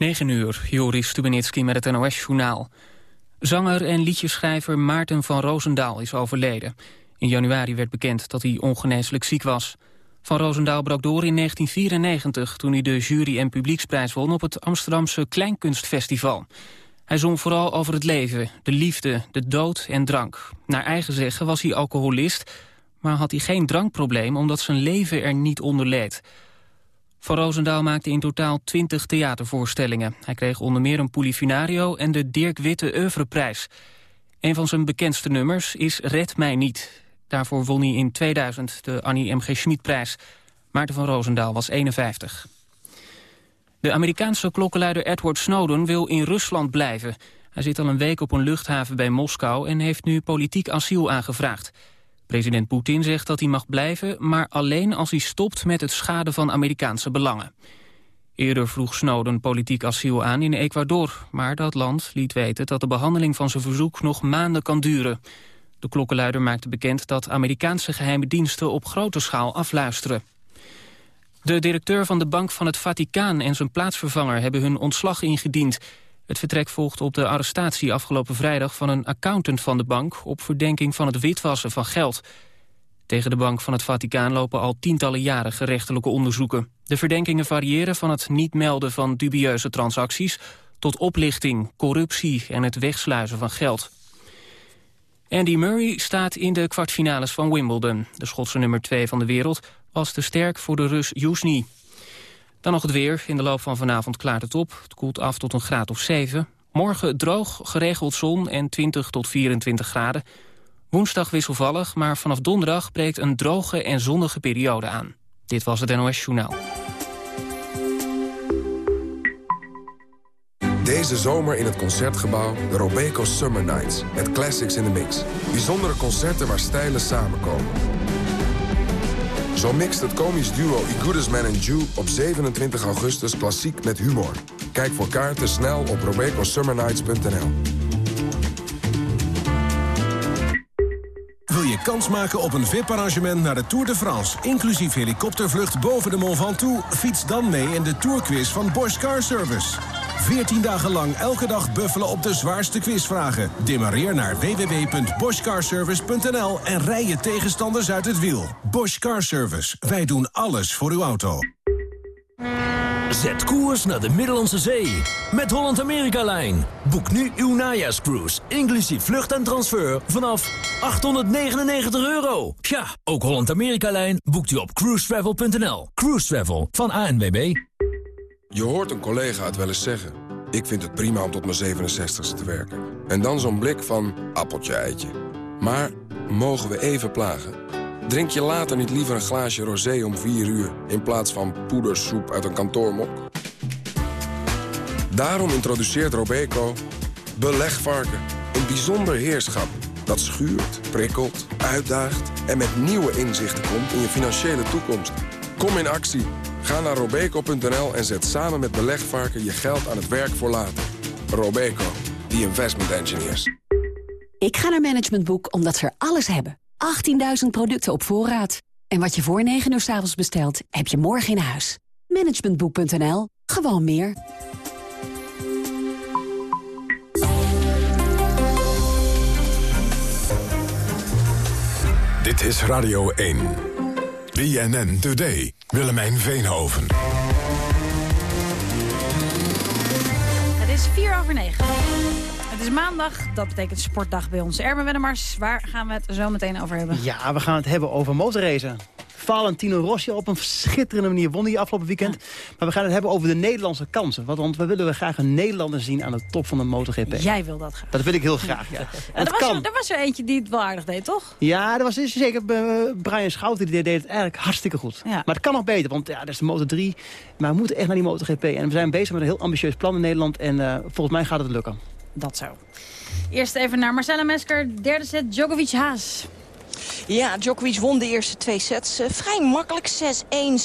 9 uur, Joris Stubenitski met het NOS-journaal. Zanger en liedjeschrijver Maarten van Roosendaal is overleden. In januari werd bekend dat hij ongeneeslijk ziek was. Van Roosendaal brak door in 1994... toen hij de jury- en publieksprijs won op het Amsterdamse Kleinkunstfestival. Hij zong vooral over het leven, de liefde, de dood en drank. Naar eigen zeggen was hij alcoholist... maar had hij geen drankprobleem omdat zijn leven er niet onder leed... Van Roosendaal maakte in totaal 20 theatervoorstellingen. Hij kreeg onder meer een Polifinario en de Dirk Witte Oeuvreprijs. Een van zijn bekendste nummers is Red Mij Niet. Daarvoor won hij in 2000 de Annie M.G. Schmidprijs. Maarten van Roosendaal was 51. De Amerikaanse klokkenluider Edward Snowden wil in Rusland blijven. Hij zit al een week op een luchthaven bij Moskou en heeft nu politiek asiel aangevraagd. President Poetin zegt dat hij mag blijven, maar alleen als hij stopt met het schaden van Amerikaanse belangen. Eerder vroeg Snowden politiek asiel aan in Ecuador, maar dat land liet weten dat de behandeling van zijn verzoek nog maanden kan duren. De klokkenluider maakte bekend dat Amerikaanse geheime diensten op grote schaal afluisteren. De directeur van de Bank van het Vaticaan en zijn plaatsvervanger hebben hun ontslag ingediend. Het vertrek volgt op de arrestatie afgelopen vrijdag van een accountant van de bank... op verdenking van het witwassen van geld. Tegen de Bank van het Vaticaan lopen al tientallen jaren gerechtelijke onderzoeken. De verdenkingen variëren van het niet melden van dubieuze transacties... tot oplichting, corruptie en het wegsluizen van geld. Andy Murray staat in de kwartfinales van Wimbledon. De Schotse nummer 2 van de wereld was te sterk voor de Rus Jusny. Dan nog het weer. In de loop van vanavond klaart het op. Het koelt af tot een graad of 7. Morgen droog, geregeld zon en 20 tot 24 graden. Woensdag wisselvallig, maar vanaf donderdag breekt een droge en zonnige periode aan. Dit was het NOS Journaal. Deze zomer in het Concertgebouw de Robeco Summer Nights. Met classics in the mix. Bijzondere concerten waar stijlen samenkomen. Zo mixt het komisch duo I Man and Jew op 27 augustus klassiek met humor. Kijk voor kaarten snel op robecosummernights.nl. Wil je kans maken op een VIP-arrangement naar de Tour de France... inclusief helikoptervlucht boven de Mont Ventoux? Fiets dan mee in de Tourquiz van Bosch Car Service. 14 dagen lang elke dag buffelen op de zwaarste quizvragen. Demareer naar www.boschcarservice.nl en rij je tegenstanders uit het wiel. Bosch Car Service. Wij doen alles voor uw auto. Zet koers naar de Middellandse Zee met Holland-Amerika-lijn. Boek nu uw najaarscruise, inclusief vlucht en transfer, vanaf 899 euro. Ja, ook Holland-Amerika-lijn boekt u op cruisetravel.nl. Cruise Travel van ANWB. Je hoort een collega het wel eens zeggen. Ik vind het prima om tot mijn 67ste te werken. En dan zo'n blik van appeltje eitje. Maar mogen we even plagen? Drink je later niet liever een glaasje rosé om 4 uur... in plaats van poedersoep uit een kantoormok? Daarom introduceert Robeco belegvarken. Een bijzonder heerschap dat schuurt, prikkelt, uitdaagt... en met nieuwe inzichten komt in je financiële toekomst. Kom in actie Ga naar robeco.nl en zet samen met belegvarken je geld aan het werk voor later. Robeco, the investment engineers. Ik ga naar Management Boek omdat ze er alles hebben. 18.000 producten op voorraad. En wat je voor 9 uur s avonds bestelt, heb je morgen in huis. Managementboek.nl. Gewoon meer. Dit is Radio 1. BNN Today. Willemijn Veenhoven. Het is 4 over 9. Het is maandag, dat betekent sportdag bij ons. Erben Wennemars, waar gaan we het zo meteen over hebben? Ja, we gaan het hebben over motorracen. Valentino Rossi op een schitterende manier won hij afgelopen weekend. Maar we gaan het hebben over de Nederlandse kansen. Want we willen graag een Nederlander zien aan de top van de MotoGP. Jij wil dat graag. Dat wil ik heel graag, ja. En er, was er, er, was er eentje die het wel aardig deed, toch? Ja, er was zeker uh, Brian Schouten, die deed het eigenlijk hartstikke goed. Maar het kan nog beter, want ja, dat is de Moto 3. Maar we moeten echt naar die MotoGP. En we zijn bezig met een heel ambitieus plan in Nederland. En uh, volgens mij gaat het lukken. Dat zo. Eerst even naar Marcella Mesker, derde set Djokovic-Haas. Ja, Djokovic won de eerste twee sets. Uh, vrij makkelijk, 6-1,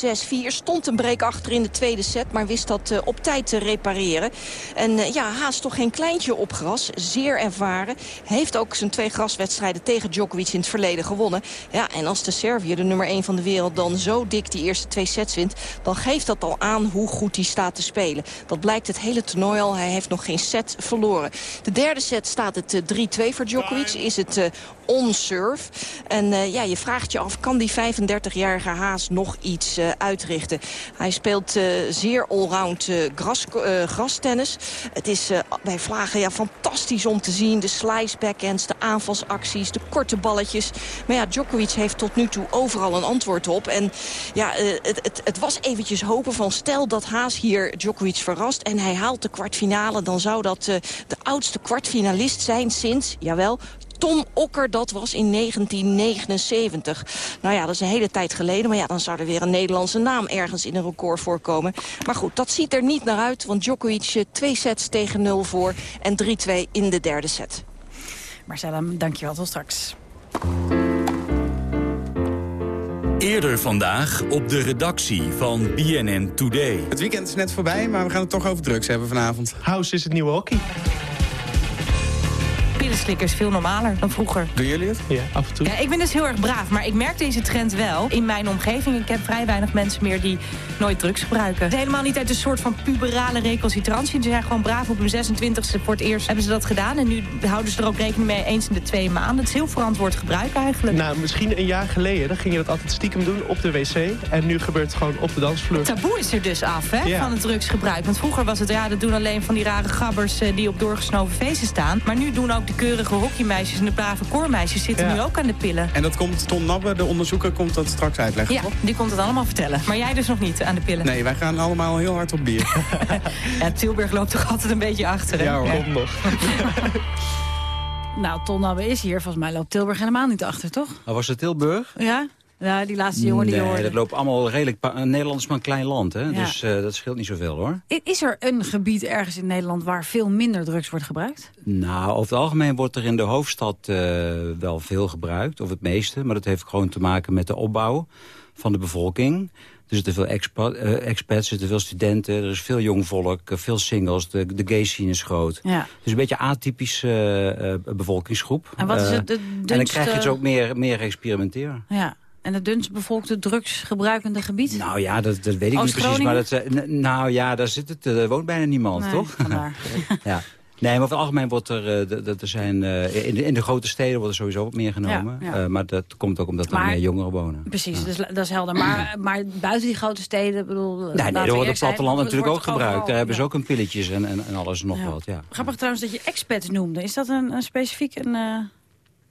6-4. Stond een break achter in de tweede set, maar wist dat uh, op tijd te repareren. En uh, ja, Haas toch geen kleintje op gras. Zeer ervaren. Heeft ook zijn twee graswedstrijden tegen Djokovic in het verleden gewonnen. Ja, en als de Serviër, de nummer 1 van de wereld, dan zo dik die eerste twee sets wint... dan geeft dat al aan hoe goed hij staat te spelen. Dat blijkt het hele toernooi al. Hij heeft nog geen set verloren. De derde set staat het 3-2 voor Djokovic. Is het on-serve. En uh, ja, je vraagt je af, kan die 35-jarige Haas nog iets uh, uitrichten? Hij speelt uh, zeer allround gras, grastennis. Het is bij Vlagen ja, fantastisch om te zien. De slice backhands, de aanvalsacties, de korte balletjes. Maar ja, Djokovic heeft tot nu toe overal een antwoord op. En ja, het, het, het was eventjes hopen van stel dat Haas hier Djokovic verrast... en hij haalt de kwartfinale, dan zou dat de oudste kwartfinalist zijn sinds, jawel, Tom Okker, dat was in 1979. Nou ja, dat is een hele tijd geleden. Maar ja, dan zou er weer een Nederlandse naam ergens in een record voorkomen. Maar goed, dat ziet er niet naar uit. Want Djokovic twee sets tegen 0 voor. En 3-2 in de derde set. Marcella, dankjewel. Tot straks. Eerder vandaag op de redactie van BNN Today. Het weekend is net voorbij, maar we gaan het toch over drugs hebben vanavond. House is het nieuwe hockey pillenslikkers veel normaler dan vroeger. Doen jullie het? Ja, af en toe. Ja, ik ben dus heel erg braaf, maar ik merk deze trend wel in mijn omgeving. Ik heb vrij weinig mensen meer die nooit drugs gebruiken. Het is helemaal niet uit een soort van puberale recalcitrantie. Ze zijn gewoon braaf op hun 26e voor het eerst hebben ze dat gedaan. En nu houden ze er ook rekening mee eens in de twee maanden. Het is heel verantwoord gebruik eigenlijk. Nou, misschien een jaar geleden dan ging je dat altijd stiekem doen op de wc. En nu gebeurt het gewoon op de dansvloer. Het taboe is er dus af hè, ja. van het drugsgebruik. Want vroeger was het, ja, dat doen alleen van die rare gabbers... Uh, die op doorgesnoven feesten staan. Maar nu doen ook de keurige hockeymeisjes en de brave koormeisjes zitten nu ook aan de pillen. En dat komt Ton Nabbe, de onderzoeker, komt dat straks uitleggen, Ja, die komt het allemaal vertellen. Maar jij dus nog niet aan de pillen? Nee, wij gaan allemaal heel hard op bier. ja, Tilburg loopt toch altijd een beetje achter, hè? Ja, hoor. Komt nog. nou, Ton Nabbe is hier. Volgens mij loopt Tilburg helemaal niet achter, toch? Oh, was het Tilburg? Ja. Ja, die laatste jongen die nee, hoorde. dat loopt allemaal redelijk... Nederland is maar een klein land, hè? Ja. dus uh, dat scheelt niet zoveel, hoor. Is er een gebied ergens in Nederland waar veel minder drugs wordt gebruikt? Nou, over het algemeen wordt er in de hoofdstad uh, wel veel gebruikt, of het meeste. Maar dat heeft gewoon te maken met de opbouw van de bevolking. Er zitten veel expat, uh, expats, er zitten veel studenten, er is veel jong volk, veel singles, de, de gay scene is groot. Ja. Dus een beetje atypische bevolkingsgroep. En wat is het de dunste... En dan krijg je dus ook meer, meer experimenteren. Ja. En het dunst bevolkte drugsgebruikende gebied? Nou ja, dat, dat weet ik niet precies. Maar dat, nou ja, daar zit het, er woont bijna niemand, nee, toch? ja. Nee, maar over het algemeen wordt er, uh, er zijn, uh, in, de, in de grote steden wordt er sowieso wat meer genomen. Ja, ja. Uh, maar dat komt ook omdat maar, er meer jongeren wonen. Precies, dus, dat is helder. Maar, maar buiten die grote steden, bedoel... Nee, nee wordt het platteland natuurlijk ook gebruikt. Overal, Daar hebben ze ook een pilletjes en, en, en alles nog wat, ja. Grappig trouwens dat je expats noemde. Is dat een, een specifiek... Een,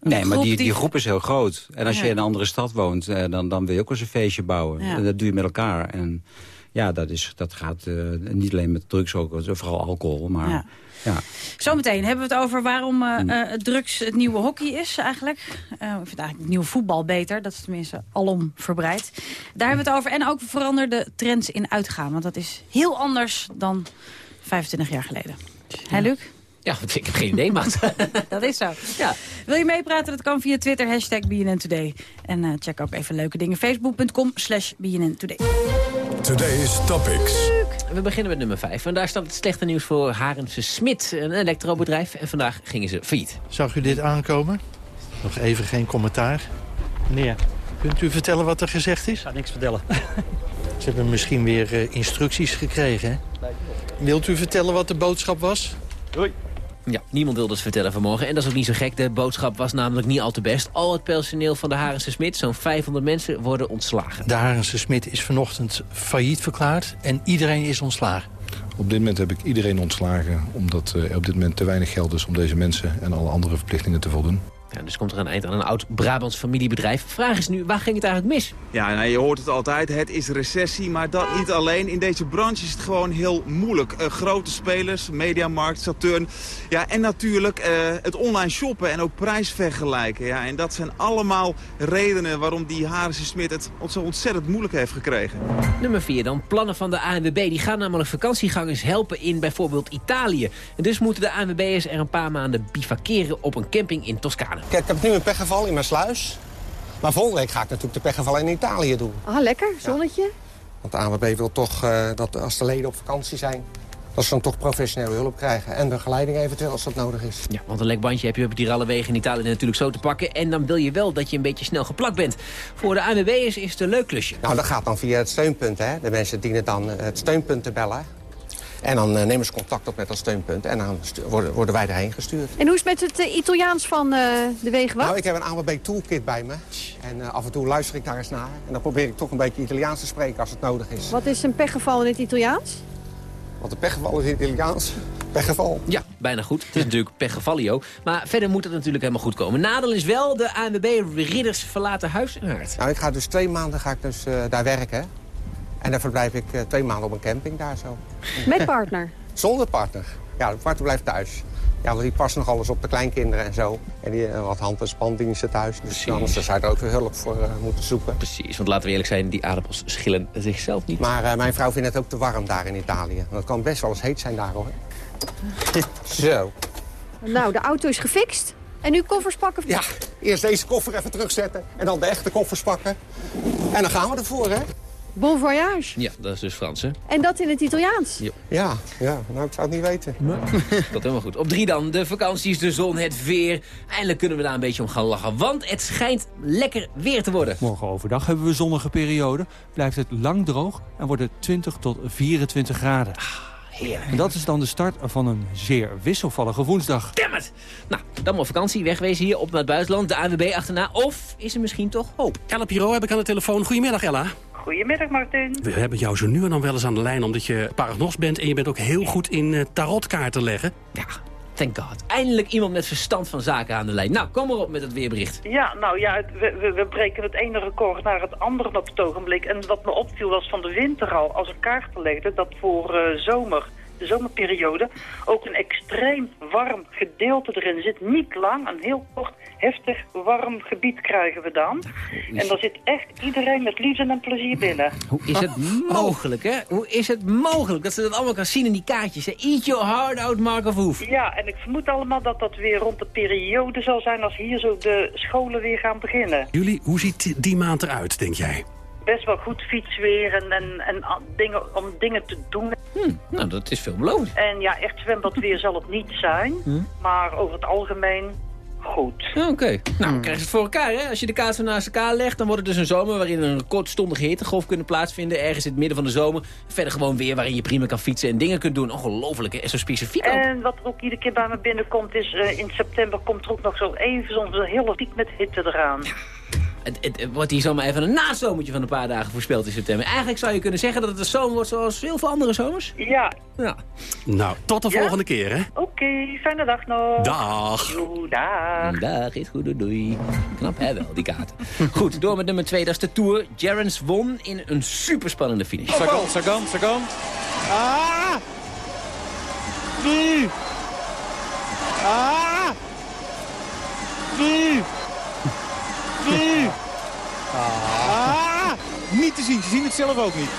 Nee, maar die, die groep is heel groot. En als je in een andere stad woont, eh, dan, dan wil je ook eens een feestje bouwen. Ja. En dat doe je met elkaar. En ja, dat, is, dat gaat uh, niet alleen met drugs, ook vooral alcohol. Maar, ja. Ja. Zometeen hebben we het over waarom uh, uh, drugs het nieuwe hockey is eigenlijk. Uh, ik vind eigenlijk het nieuwe voetbal beter. Dat is tenminste alom verbreid. Daar hebben we het over. En ook veranderde trends in uitgaan. Want dat is heel anders dan 25 jaar geleden. Hè, Luc? Ja, ik heb geen idee, maat. dat is zo. Ja. Wil je meepraten? Dat kan via Twitter, hashtag BNN Today. En uh, check ook even leuke dingen. Facebook.com slash BNN Today. Today's Topics. We beginnen met nummer 5. En daar staat het slechte nieuws voor Harense Smit, een elektrobedrijf. En vandaag gingen ze failliet. Zag u dit aankomen? Nog even geen commentaar. Meneer. Kunt u vertellen wat er gezegd is? Ik ga niks vertellen. Ze hebben misschien weer uh, instructies gekregen, hè? Wilt u vertellen wat de boodschap was? Doei. Ja, niemand wilde het vertellen vanmorgen. En dat is ook niet zo gek. De boodschap was namelijk niet al te best. Al het personeel van de Harense Smit, zo'n 500 mensen, worden ontslagen. De Harense Smit is vanochtend failliet verklaard en iedereen is ontslagen. Op dit moment heb ik iedereen ontslagen... omdat er op dit moment te weinig geld is om deze mensen... en alle andere verplichtingen te voldoen. Ja, dus komt er een eind aan een oud Brabants familiebedrijf. Vraag is nu, waar ging het eigenlijk mis? Ja, nou, je hoort het altijd, het is recessie, maar dat niet alleen. In deze branche is het gewoon heel moeilijk. Uh, grote spelers, Mediamarkt, Saturn. Ja, en natuurlijk uh, het online shoppen en ook prijsvergelijken. Ja, en dat zijn allemaal redenen waarom die Harense Smit het zo ontzettend moeilijk heeft gekregen. Nummer 4 dan. Plannen van de ANWB. Die gaan namelijk vakantiegangers helpen in bijvoorbeeld Italië. En dus moeten de ANWB'ers er een paar maanden bivakeren op een camping in Toscane. Kijk, ik heb nu een pechgeval in mijn sluis. Maar volgende week ga ik natuurlijk de pechgevallen in Italië doen. Ah, lekker. Zonnetje. Want de ANWB wil toch uh, dat als de leden op vakantie zijn... dat ze dan toch professionele hulp krijgen. En begeleiding eventueel als dat nodig is. Ja, want een lekbandje heb je op die rallenwegen in Italië natuurlijk zo te pakken. En dan wil je wel dat je een beetje snel geplakt bent. Voor de ANWB'ers is het een leuk klusje. Nou, dat gaat dan via het steunpunt. Hè. De mensen dienen dan het steunpunt te bellen. En dan uh, nemen ze contact op met dat steunpunt. En dan worden, worden, wij erheen gestuurd. En hoe is het met het uh, Italiaans van uh, de Wegenwacht? Nou, ik heb een AWB toolkit bij me. En af en toe luister ik daar eens naar. En dan probeer ik toch een beetje Italiaans te spreken als het nodig is. Wat is een pechgeval in het Italiaans? Wat een pechgeval is in het Italiaans? Pechgeval. Ja, bijna goed. Het is natuurlijk pechgevalio. Maar verder moet het natuurlijk helemaal goed komen. Nadeel is wel, de ANWB-ridders verlaten huis en haard. Nou, ik ga dus twee maanden ga ik dus, daar werken. En dan verblijf ik uh, twee maanden op een camping daar zo. Met partner? Zonder partner. Ja, de partner blijft thuis. Ja, want die passen nog alles op de kleinkinderen en zo. En die uh, wat hand- en spandiensten thuis. Dus Precies. anders zou je er ook weer hulp voor uh, moeten zoeken. Precies, want laten we eerlijk zijn, die aardappels schillen zichzelf niet. Maar mijn vrouw vindt het ook te warm daar in Italië. Want het kan best wel eens heet zijn daar, hoor. zo. Nou, de auto is gefixt. En nu koffers pakken? Ja, eerst deze koffer even terugzetten. En dan de echte koffers pakken. En dan gaan we ervoor, hè. Bon voyage. Ja, dat is dus Frans, hè? En dat in het Italiaans? Ja, ja, ja. nou, ik zou het niet weten. Nee. dat helemaal goed. Op drie dan, de vakanties, de zon, het weer. Eindelijk kunnen we daar een beetje om gaan lachen, want het schijnt lekker weer te worden. Morgen overdag hebben we zonnige periode, blijft het lang droog en wordt het 20 tot 24 graden. Heerlijk. En dat is dan de start van een zeer wisselvallige woensdag. Damn it! Nou, dan maar vakantie, wegwezen hier op naar het buitenland, de ANWB achterna. Of is er misschien toch hoop? Ella Piro heb ik aan de telefoon. Goedemiddag, Ella. Goedemiddag, Martin. We hebben jou zo nu en dan wel eens aan de lijn omdat je paragnos bent... en je bent ook heel goed in uh, tarotkaarten leggen. Ja, thank God. Eindelijk iemand met verstand van zaken aan de lijn. Nou, kom maar op met het weerbericht. Ja, nou ja, het, we, we, breken het ene record naar het andere op het ogenblik. En wat me opviel was van de winter al, als een kaart te leggen... dat voor uh, zomer de zomerperiode ook een extreem warm gedeelte erin zit. Niet lang, een heel kort, heftig warm gebied krijgen we dan. En daar zit echt iedereen met liefde en plezier binnen. Hoe is het mogelijk, hè? Hoe is het mogelijk dat ze dat allemaal kan zien in die kaartjes? Hè? Eat your heart out, Mark of Hoef. Ja, en ik vermoed allemaal dat dat weer rond de periode zal zijn als hier zo de scholen weer gaan beginnen. Jullie, hoe ziet die maand eruit, denk jij? Best wel goed fietsweer en, en, en dingen, om dingen te doen. Hmm, nou, dat is veelbelovend. En ja, echt zwembadweer zal het niet zijn. Hmm. Maar over het algemeen goed. Oké. Okay. Nou, dan krijg je het voor elkaar, hè? Als je de kaarten naast elkaar legt, dan wordt het dus een zomer... waarin een kortstondige hittegolf kunnen plaatsvinden... ergens in het midden van de zomer. Verder gewoon weer waarin je prima kan fietsen en dingen kunt doen. Ongelooflijk, hè? Zo specifiek ook. En wat er ook iedere keer bij me binnenkomt is... Uh, in september komt er ook nog zo even zo'n hele diep met hitte eraan. Ja. Het, het, wordt hier zomaar even een nazomertje van een paar dagen voorspeld in september. Eigenlijk zou je kunnen zeggen dat het een zomer wordt zoals heel veel andere zomers. Ja. ja. Nou, tot de ja? volgende keer, hè? Oké, okay, fijne dag nog. Dag. Yo, dag. Dag, is goed, doei. Knap, hè, wel, die kaarten. goed, door met nummer 2, dat is de Tour. Gerrans won in een superspannende finish. Sagan, Sagan, Sagan. Ah! Nu! Ah! Nu! Ah! Niet te zien, ze zien het zelf ook niet.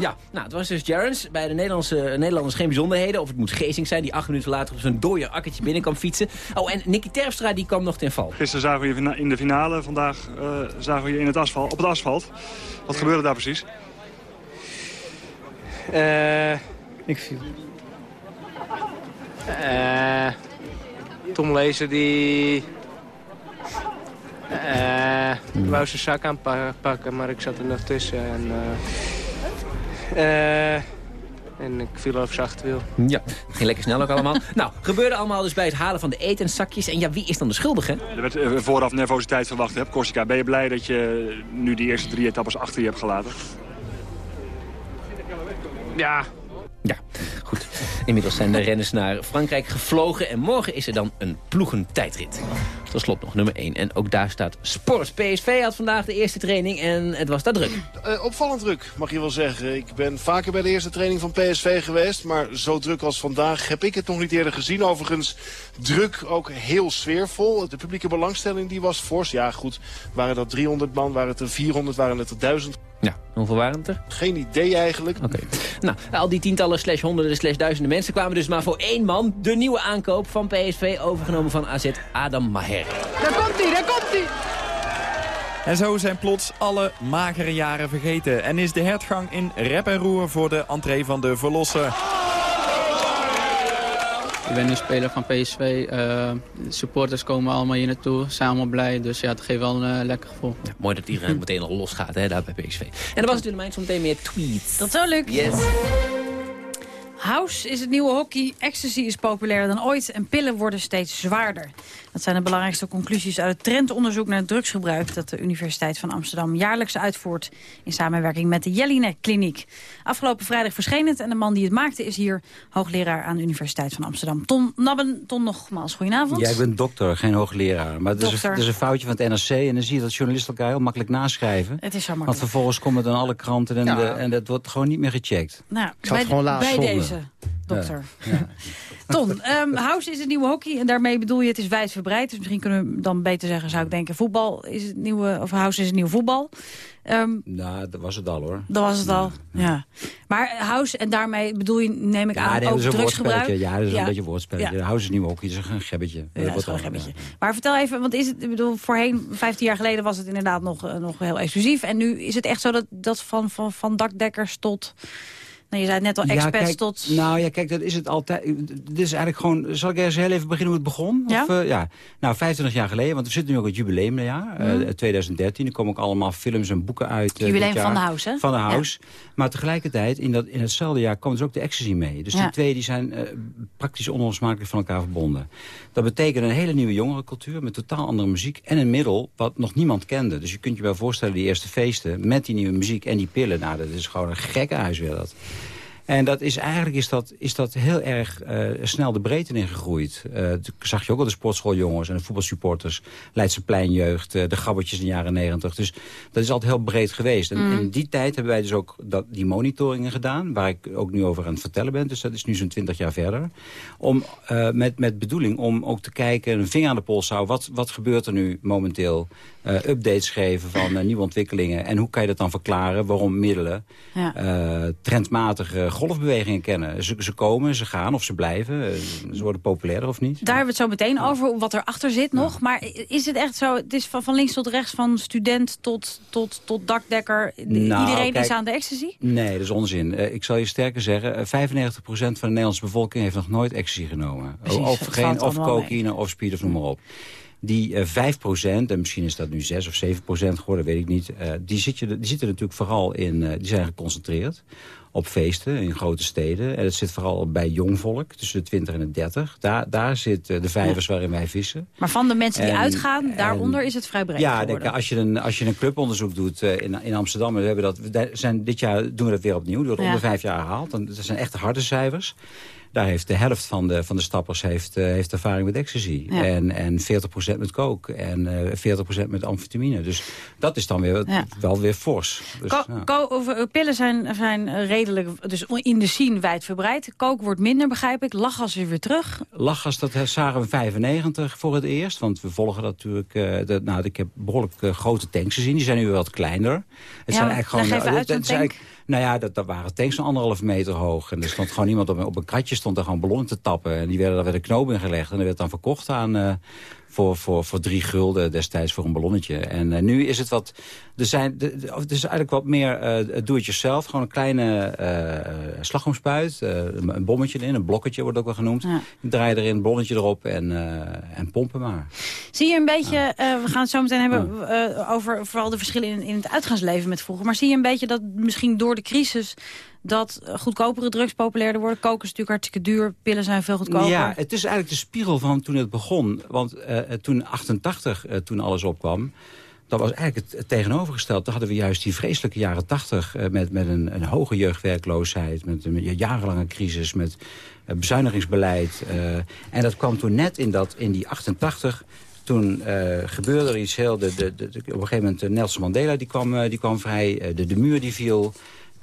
Ja, nou, het was dus Jarens. Bij de Nederlandse, Nederlanders geen bijzonderheden. Of het moet Geesing zijn, die acht minuten later op zijn dode akkertje binnen kan fietsen. Oh, en Nicky Terpstra, die kwam nog ten val. Gisteren zagen we je in de finale, vandaag uh, zagen we je in het asfalt, op het asfalt. Wat gebeurde daar precies? Uh, ik viel. Uh, Tom Lezer die ik wou zijn zak aanpakken, maar ik zat er nog tussen. En, uh, uh, en ik viel over zijn achterwiel. Ja, ging lekker snel ook allemaal. nou, gebeurde allemaal dus bij het halen van de etenzakjes. En ja, wie is dan de schuldige? Er werd vooraf nervositeit verwacht. Hè? Corsica, ben je blij dat je nu die eerste drie etappes achter je hebt gelaten? Ja, ja. Inmiddels zijn de renners naar Frankrijk gevlogen... en morgen is er dan een ploegentijdrit. Tot slot nog nummer 1. En ook daar staat sport. PSV had vandaag de eerste training en het was daar druk. Uh, opvallend druk, mag je wel zeggen. Ik ben vaker bij de eerste training van PSV geweest... maar zo druk als vandaag heb ik het nog niet eerder gezien. Overigens druk, ook heel sfeervol. De publieke belangstelling die was fors. Ja, goed, waren dat 300 man, waren het er 400, waren het er 1000... Ja, hoeveel waren het er? Geen idee eigenlijk. Oké. Nou, al die tientallen slash honderden slash duizenden mensen kwamen dus maar voor één man. De nieuwe aankoop van PSV, overgenomen van AZ, Adam Maher. Daar komt hij, daar komt hij! En zo zijn plots alle magere jaren vergeten. En is de hertgang in rep en roer voor de entree van de Verlosser. Ik ben nu speler van PSV. Uh, de supporters komen allemaal hier naartoe. Zijn allemaal blij. Dus ja, het geeft wel een uh, lekker gevoel. Ja, mooi dat iedereen meteen al losgaat hè, daar bij PSV. En dan was de mijn zo meteen meer tweets. Dat zo, leuk. Yes. House is het nieuwe hockey, ecstasy is populairder dan ooit... en pillen worden steeds zwaarder. Dat zijn de belangrijkste conclusies uit het trendonderzoek naar drugsgebruik... dat de Universiteit van Amsterdam jaarlijks uitvoert... in samenwerking met de Jellinek Kliniek. Afgelopen vrijdag verscheen het en de man die het maakte... is hier hoogleraar aan de Universiteit van Amsterdam. Ton Nabben, Ton nogmaals, goedenavond. Ja, ik ben dokter, geen hoogleraar. Maar het is, een, het is, een, foutje van het NRC en dan zie je dat journalisten elkaar heel makkelijk naschrijven. Het is zo makkelijk. Want vervolgens komen dan alle kranten en, Ja. de, en dat wordt gewoon niet meer gecheckt. Nou, Ik zal het bij, gewoon laten. Deze, dokter. Ton, ehm, house is het nieuwe hockey en daarmee bedoel je het is wijdverbreid. Dus misschien kunnen we dan beter zeggen, zou ik denken, voetbal is het nieuwe, of house is het nieuwe voetbal. Ehm, Nou, dat was het al hoor. dat was het al, ja. Maar house en daarmee bedoel je, neem ik Ja, aan, nee, ook drugsgebruik. Ja, dat is Ja. een beetje een woordspelletje. Ja. House is nieuw hockey, dat is een gebbetje. Ja, Dat is een gebbetje. Maar vertel even, want is het, ik bedoel, voorheen, 15 jaar geleden, was het inderdaad nog, eh, nog heel exclusief. En nu is het echt zo dat, dat van, van, van dakdekkers tot, nou, je zei net al, Ja, experts kijk, tot... Nou ja, kijk, dat is het altijd. Dit is eigenlijk gewoon... Zal ik eens heel even beginnen hoe het begon? Ja? Of, eh, ja. Nou, 25 jaar geleden, want we zitten nu ook het jubileumjaar. eh, Mhm. 2013. Er komen ook allemaal films en boeken uit. eh, Jubileum van de House, hè? Van de Ja. House. Maar tegelijkertijd, in, dat, in hetzelfde jaar kwam dus ook de ecstasy mee. Dus Ja. die twee die zijn praktisch onlosmakelijk van elkaar verbonden. Dat betekent een hele nieuwe jongerencultuur met totaal andere muziek. En een middel wat nog niemand kende. Dus je kunt je wel voorstellen, die eerste feesten met die nieuwe muziek en die pillen. Nou, dat is gewoon een gekke huis weer dat. En dat is, eigenlijk is dat, is dat heel erg eh, snel de breedte ingegroeid. Dat zag je ook al de sportschooljongens en de voetbalsupporters. Leidseplein-jeugd, eh, de gabbertjes in de jaren negentig. Dus dat is altijd heel breed geweest. En Mm. in die tijd hebben wij dus ook dat, die monitoringen gedaan. Waar ik ook nu over aan het vertellen ben. Dus dat is nu zo'n twintig jaar verder. Om, met, met bedoeling om ook te kijken, een vinger aan de pols houden. Wat, wat gebeurt er nu momenteel? Eh, updates geven van eh, nieuwe ontwikkelingen. En hoe kan je dat dan verklaren? Waarom middelen Ja. eh, trendmatige golfbewegingen kennen. Ze, ze komen, ze gaan of ze blijven. Ze worden populairder of niet. Daar hebben we het zo meteen over, wat erachter zit nog. Maar is het echt zo, het is van, van links tot rechts, van student tot, tot, tot dakdekker. Nou, Iedereen kijk, is aan de ecstasy? Nee, dat is onzin. Ik zal je sterker zeggen, eh, 95% van de Nederlandse bevolking heeft nog nooit ecstasy genomen. Precies, of geen, of cocaïne, of speed, of noem maar op. Die eh 5%, en misschien is dat nu 6 of 7% geworden, weet ik niet. eh, die, zit je, die zitten natuurlijk vooral in, eh, die zijn geconcentreerd op feesten in grote steden. En het zit vooral bij jong volk, tussen de 20 en de 30. Daar, daar zit eh, de vijvers waarin wij vissen. Maar van de mensen die En- uitgaan, daaronder is het vrij breed Ja, denk, als, je een, als je een clubonderzoek doet eh, in, in Amsterdam... We hebben dat, we zijn, dit jaar doen we dat weer opnieuw. Wordt Ja. onder vijf jaar herhaald. Dan, dat zijn echt harde cijfers. Daar heeft de helft van de, van de stappers heeft, eh, heeft ervaring met ecstasy. Ja. En, en 40% met coke. En eh 40% met amfetamine. Dus dat is dan weer, Ja. wel weer fors. Dus, ja. eh, pillen zijn, zijn eh, redelijk, dus in de scene wijdverbreid. Kook wordt minder, begrijp ik. Lachgas is weer terug. Lachgas, dat zagen we 95 voor het eerst. Want we volgen dat natuurlijk... eh, dat, nou, ik heb behoorlijk eh, grote tanks gezien. Die zijn nu wat kleiner. Het zijn eigenlijk gewoon, uit dat- Nou ja, dat, dat waren tanks van anderhalf meter hoog. En er stond gewoon iemand op, een- een kratje stond er gewoon ballonnen te tappen. En die werden, daar werd een knoop in gelegd. En dat werd dan verkocht aan... eh, voor, voor, voor drie gulden destijds voor een ballonnetje. En eh, nu is het wat... Er, zijn, het is eigenlijk wat meer eh do-it-yourself. Gewoon een kleine eh slagroomspuit. eh, een bommetje erin, een blokketje wordt ook wel genoemd. Ja. Draai erin, een bonnetje erop en, en pompen maar. Zie je een beetje, we gaan het zo meteen hebben over vooral de verschillen in, in het uitgaansleven met vroeger. Maar zie je een beetje dat misschien door de crisis dat goedkopere drugs populairder worden? Koken is natuurlijk hartstikke duur, pillen zijn veel goedkoper. Ja, het is eigenlijk de spiegel van toen het begon. Want toen 88, eh, toen alles opkwam... Dat was eigenlijk het, het tegenovergesteld. Toen hadden we juist die vreselijke jaren 80 eh, met, met een, een hoge jeugdwerkloosheid, met een jarenlange crisis, met eh, bezuinigingsbeleid. eh, en dat kwam toen net in, dat, in die 88. Toen gebeurde er iets heel... De, de, op een gegeven moment Nelson Mandela die kwam, die kwam vrij, de, de muur die viel.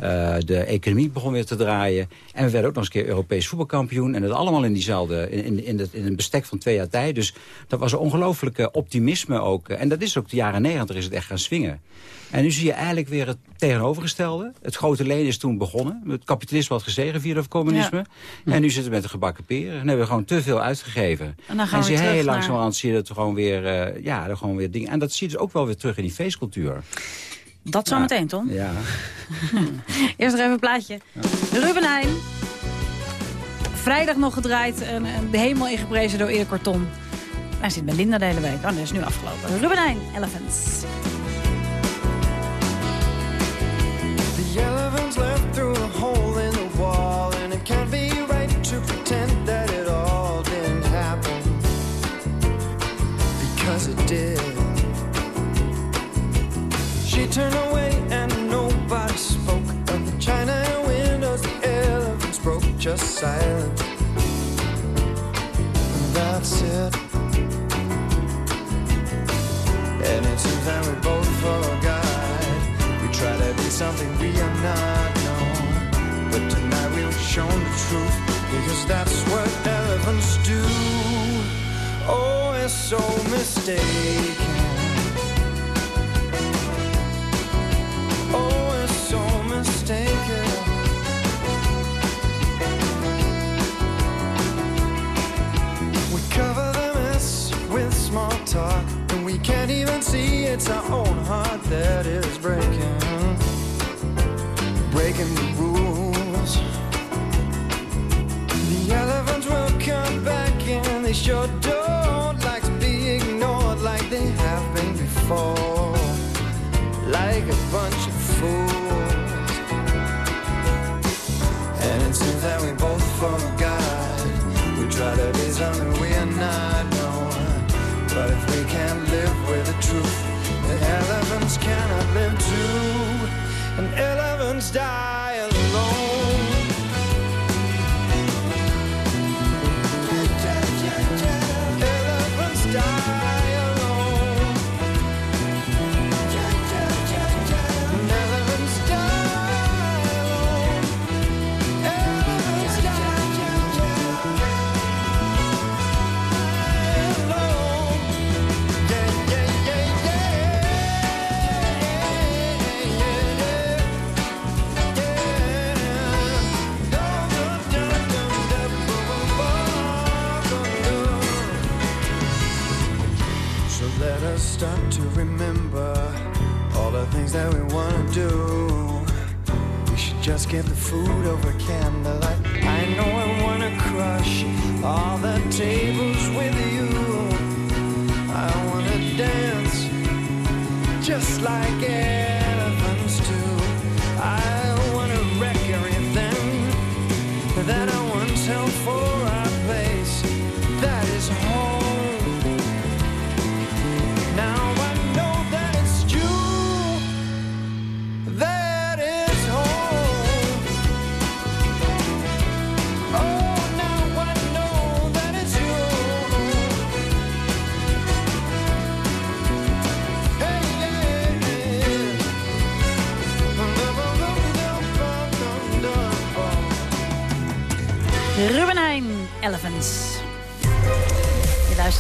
Uh, de economie begon weer te draaien. En we werden ook nog eens een keer Europees voetbalkampioen. En dat allemaal in diezelfde, in, in, in, in een bestek van twee jaar tijd. Dus dat was een ongelooflijke optimisme ook. En dat is ook de jaren negentig is het echt gaan swingen. En nu zie je eigenlijk weer het tegenovergestelde. Het grote leen is toen begonnen. Het kapitalisme had gezegen via het communisme. En nu zitten we met de gebakken peren. En hebben we gewoon te veel uitgegeven. En dan gaan en we heel langzamerhand zie je dat gewoon weer, uh, ja, er gewoon weer dingen. En dat zie je dus ook wel weer terug in die feestcultuur. Dat zo meteen, Tom. Ja. Eerst nog even een plaatje. Ruben Heijn. Vrijdag nog gedraaid en, en de hemel ingeprezen door Erik Korton. Hij zit bij Linda de hele week. Oh, dat is nu afgelopen. Ruben Heijn, Elephants. The elephants left through turned away and nobody spoke of the china windows. The elephants broke, just silent. And that's it. And it seems that we both God. We try to be something we are not known. But tonight we've shown the truth because that's what elephants do. Oh, it's so mistaken. I once held for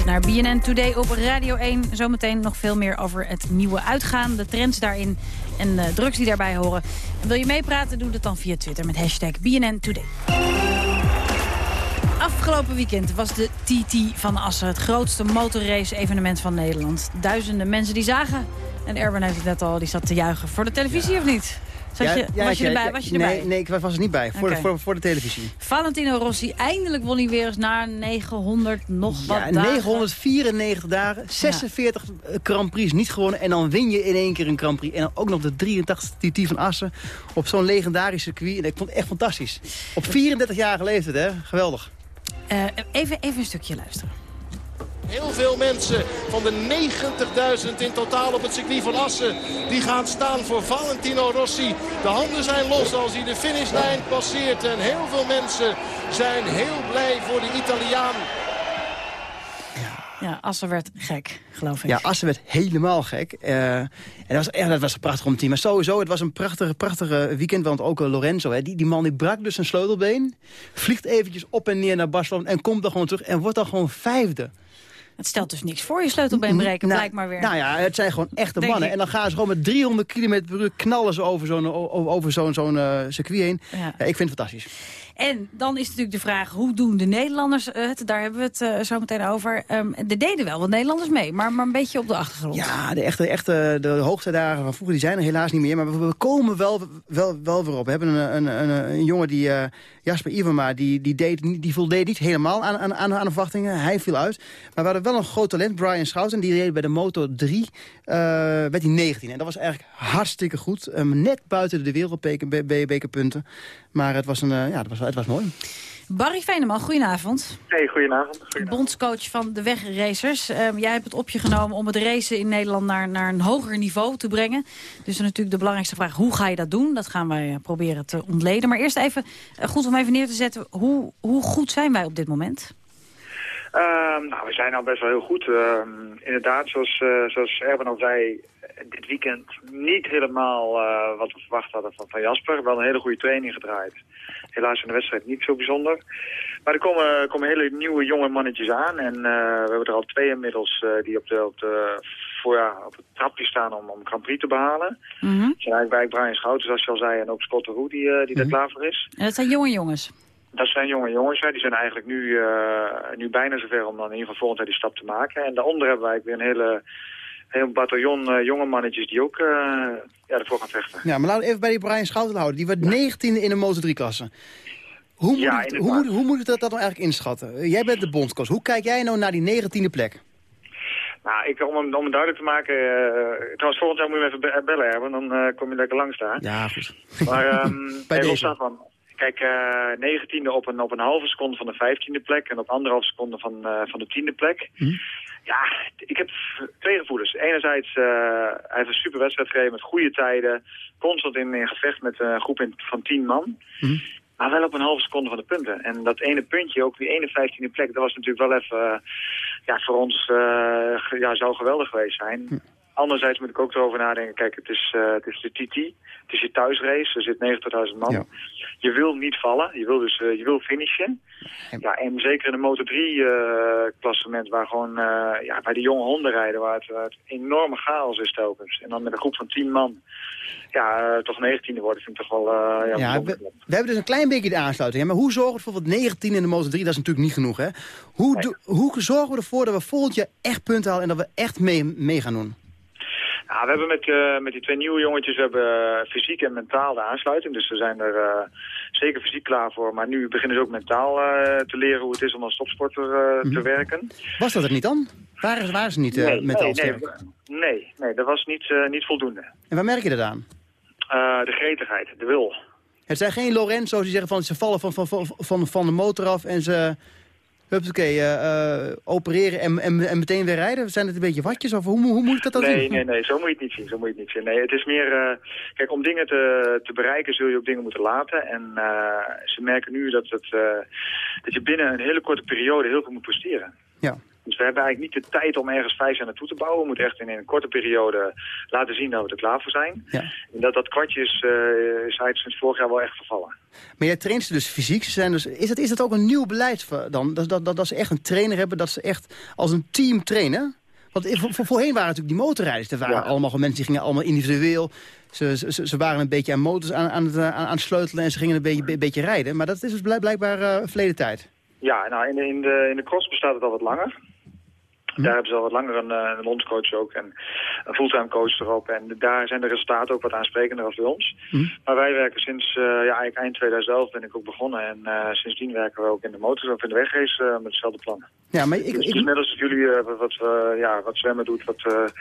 naar BNN Today op Radio 1. Zometeen nog veel meer over het nieuwe uitgaan, de trends daarin en de drugs die daarbij horen. En wil je meepraten, doe dat dan via Twitter met hashtag BNN Today. Afgelopen weekend was de TT van Assen het grootste motorrace-evenement van Nederland. Duizenden mensen die zagen. En Erben heeft het net al, die zat te juichen voor de televisie of niet? Zat Ja, je, ja, was je erbij? Was je erbij? Nee, nee, ik was er niet bij. Voor, de, voor, voor de televisie. Valentino Rossi, eindelijk won hij weer eens na 900 nog wat Ja, dagen. 994 dagen, 46 Grand Prix niet gewonnen. En dan win je in één keer een Grand Prix. En dan ook nog de 83 TT van Assen op zo'n legendarisch circuit. En ik vond het echt fantastisch. Op 34-jarige leeftijd, hè? Geweldig. Eh, even, even een stukje luisteren. Heel veel mensen van de 90.000 in totaal op het circuit van Assen... die gaan staan voor Valentino Rossi. De handen zijn los als hij de finishlijn passeert. En heel veel mensen zijn heel blij voor de Italiaan. Ja, Assen werd gek, geloof ik. Ja, Assen werd helemaal gek. Eh, en dat was, echt, dat was een prachtig om team. Maar sowieso, het was een prachtige, prachtige weekend. Want ook uh, Lorenzo, hè, die, die man die brak dus zijn sleutelbeen. Vliegt eventjes op en neer naar Barcelona. En komt dan gewoon terug. En wordt dan gewoon vijfde. Het stelt dus niks voor je sleutelbeen breken, Nou, blijkbaar weer. Nou ja, het zijn gewoon echte Denk mannen. ik. En dan gaan ze gewoon met 300 km per uur knallen ze over zo'n over zo'n zo'n eh, circuit heen. Ja. Ja, ik vind het fantastisch. En dan is natuurlijk de vraag, hoe doen de Nederlanders het? Daar hebben we het eh, zo meteen over. Ehm er deden wel wat Nederlanders mee, maar, maar een beetje op de achtergrond. Ja, de echte, echte de hoogtijdagen van vroeger die zijn er helaas niet meer. Maar we, we komen wel, wel, wel weer op. We hebben een, een, een, een jongen, die, eh, Jasper Iverma, die, die, deed, niet- die voldeed niet helemaal aan, aan, aan, de verwachtingen. Hij viel uit. Maar we hadden wel een groot talent, Brian Schouten. Die reed bij de Moto 3, eh werd hij 19. En dat was eigenlijk hartstikke goed. Ehm, net buiten de wereldbekerpunten. Maar het was, een, eh, ja, het was, het was mooi. Barry Veneman, goedenavond. Hey, goedenavond. Bondscoach van de wegracers. Ehm, jij hebt het op je genomen om het racen in Nederland naar, naar een hoger niveau te brengen. Dus dan natuurlijk de belangrijkste vraag, hoe ga je dat doen? Dat gaan wij eh, proberen te ontleden. Maar eerst even, eh, goed om even neer te zetten, hoe, hoe goed zijn wij op dit moment? Ehm, nou, we zijn al best wel heel goed. Ehm, inderdaad, zoals, eh, zoals Erben al zei, dit weekend niet helemaal eh, wat we verwacht hadden van, van Jasper. Wel een hele goede training gedraaid. Helaas in de wedstrijd niet zo bijzonder. Maar er komen, komen hele nieuwe jonge mannetjes aan. En eh, we hebben er al twee inmiddels eh, die op, de, op, de, voor, ja, op het trapje staan om, om Grand Prix te behalen. Mhm. Dat zijn eigenlijk bij Brian Schouten, zoals je al zei, en ook Scott de Roe die, die daar klaar voor is. En dat zijn jonge jongens. Dat zijn jonge jongens, hè. die zijn eigenlijk nu, nu bijna zover om dan in ieder geval volgend jaar die stap te maken. En daaronder hebben wij weer een hele, heel bataljon eh, jonge mannetjes die ook eh, ja, ervoor gaan vechten. Ja, maar laten we even bij die Brian Schouten houden. Die werd 19e in de Moto 3-klasse. Hoe moet, Ja, ik, hoe, moet, hoe moet ik dat, dat nou eigenlijk inschatten? Jij bent de bondscoach. Hoe kijk jij nou naar die 19e plek? Nou, ik, om, om het duidelijk te maken, eh, trouwens volgend jaar moet je me even be- bellen hebben, dan kom je lekker langs daar. Ja, goed. Maar ehm Bij even deze. Kijk, eh 19e op een, op een halve seconde van de 15e plek en op anderhalve seconde van, eh, van de tiende plek. Hm? Ja, ik heb twee gevoelens. Enerzijds, eh, hij heeft een super wedstrijd gereden met goede tijden. Constant in, in gevecht met een groep in, van tien man. Hm? Maar wel op een halve seconde van de punten. En dat ene puntje, ook die ene vijftiende plek, dat was natuurlijk wel even... ja, voor ons ja, zou geweldig geweest zijn. Anderzijds moet ik ook erover nadenken. Kijk, het is, eh, het is de TT. Het is je thuisrace. Er zit 90.000 man. Je wil niet vallen. Je wil dus eh, je wil finishen. Ja, en zeker in de Moto 3 eh, klassement waar gewoon ja, bij de jonge honden rijden, waar het, waar het enorme chaos is telkens. En dan met een groep van 10 man, ja, toch 19e worden vind ik toch wel ja, Ja, we, we hebben dus een klein beetje de aansluiting. Hè? Maar hoe zorgen we ervoor, want 19 in de Moto 3, dat is natuurlijk niet genoeg. Hè? Hoe, do- hoe zorgen we ervoor dat we volgend jaar echt punten halen en dat we echt mee, mee gaan doen? Ja, we hebben met, eh, met die twee nieuwe jongetjes hebben eh, fysiek en mentaal de aansluiting. Dus we zijn er eh, zeker fysiek klaar voor. Maar nu beginnen ze ook mentaal te leren hoe het is om als topsporter te werken. Was dat het niet dan? Waren ze, waren ze niet eh, mentaal nee, sterk? nee, nee, nee, dat was niet, niet voldoende. En waar merk je dat aan? De gretigheid, de wil. Het zijn geen Lorenzo's die zeggen van ze vallen van, van, van, van de motor af en ze huppakee, eh eh, opereren en, en, en meteen weer rijden. Zijn het een beetje watjes of hoe, hoe moet ik dat dan Nee, zien? nee, nee, zo moet je het niet zien. Zo moet je het niet zien. Nee, het is meer, eh, kijk, om dingen te, te bereiken zul je ook dingen moeten laten. En eh, ze merken nu dat, het, dat je binnen een hele korte periode heel veel moet presteren. Ja. Dus we hebben eigenlijk niet de tijd om ergens vijf jaar naartoe te bouwen. We moeten echt in een korte periode laten zien dat we er klaar voor zijn. Ja. En dat dat kwartje is, is eigenlijk sinds vorig jaar wel echt vervallen. Maar jij traint ze dus fysiek. Ze zijn dus, is, dat, is dat ook een nieuw beleid dan? Dat, dat, dat, dat ze echt een trainer hebben, dat ze echt als een team trainen? Want voor, voor- voorheen waren natuurlijk die motorrijders. Er waren allemaal mensen die gingen allemaal individueel. Ze, ze, ze waren een beetje aan motors aan, aan, het, eh, aan, aan het sleutelen en ze gingen een beetje, beetje rijden. Maar dat is dus blijk- blijkbaar eh, verleden tijd. Ja, nou in de, in, de, in de cross bestaat het al wat langer. Hm. Daar hebben ze al wat langer een, eh, een ook en een fulltime coach erop. En daar zijn de resultaten ook wat aansprekender als bij ons. Hm. Maar wij werken sinds uh, ja, eigenlijk eind 2011 ben ik ook begonnen. En uh, sindsdien werken we ook in de motors of in de wegrace uh, met hetzelfde plan. Ja, maar ik, dus ik, net als jullie wat, wat, ja, wat zwemmen doet, wat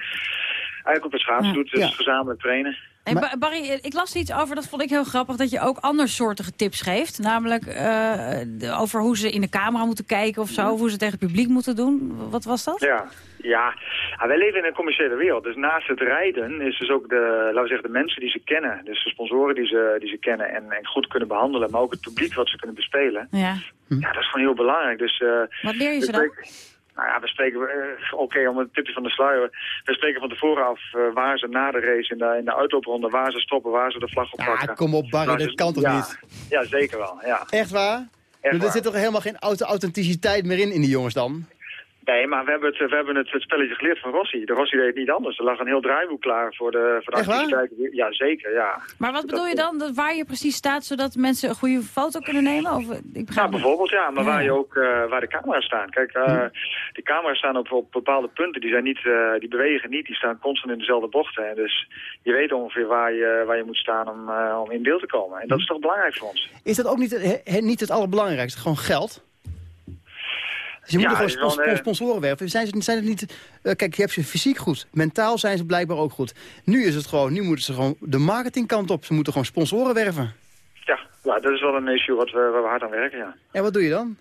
eigenlijk ook wat schaatsen doet. Dus Ja. gezamenlijk trainen. Hey, Ba- Barry, ik las iets over, dat vond ik heel grappig, dat je ook andersoortige tips geeft. Namelijk eh, de- over hoe ze in de camera moeten kijken of zo, of hoe ze tegen het publiek moeten doen. Wat was dat? Ja, ja. ja, wij leven in een commerciële wereld. Dus naast het rijden is dus ook de, laten we zeggen, de mensen die ze kennen. Dus de sponsoren die ze, die ze kennen en, en goed kunnen behandelen. Maar ook het publiek wat ze kunnen bespelen. Ja. Ja, dat is gewoon heel belangrijk. Dus, eh, Wat leer je ze dan? Nou ja, we spreken, eh, oké, om een tipje van de sluier. We spreken van tevoren af eh, waar ze na de race in de, in de uitloopronde, waar ze stoppen, waar ze de vlag op pakken. Ja, kom op Barry, Waar dat ze- kan toch ja, niet? Ja, zeker wel, ja. Echt waar? Echt er waar. zit toch helemaal geen auto authenticiteit meer in, in die jongens dan? Nee, maar we hebben, het, we hebben het, het spelletje geleerd van Rossi. De Rossi deed het niet anders. Er lag een heel draaiboek klaar voor de, voor de activiteiten. Ja, zeker, ja. Maar wat bedoel je dan? Dat waar je precies staat, zodat mensen een goede foto kunnen nemen? Of, ik niet. bijvoorbeeld, ja. Maar Ja. waar, je ook, eh, waar de camera's staan. Kijk, eh, die camera's staan op, op bepaalde punten. Die, zijn niet, eh, die bewegen niet. Die staan constant in dezelfde bochten. En dus je weet ongeveer waar je, waar je moet staan om, eh, om in beeld te komen. En dat is toch belangrijk voor ons. Is dat ook niet, he- niet het allerbelangrijkste? Gewoon geld? Dus je Ja, moet er gewoon spons- eh, sponsoren werven. Zijn ze, zijn het niet, eh, kijk, je hebt ze fysiek goed. Mentaal zijn ze blijkbaar ook goed. Nu is het gewoon, nu moeten ze gewoon de marketingkant op. Ze moeten gewoon sponsoren werven. Ja, ja, dat is wel een issue wat we, waar we hard aan werken, ja. En wat doe je dan?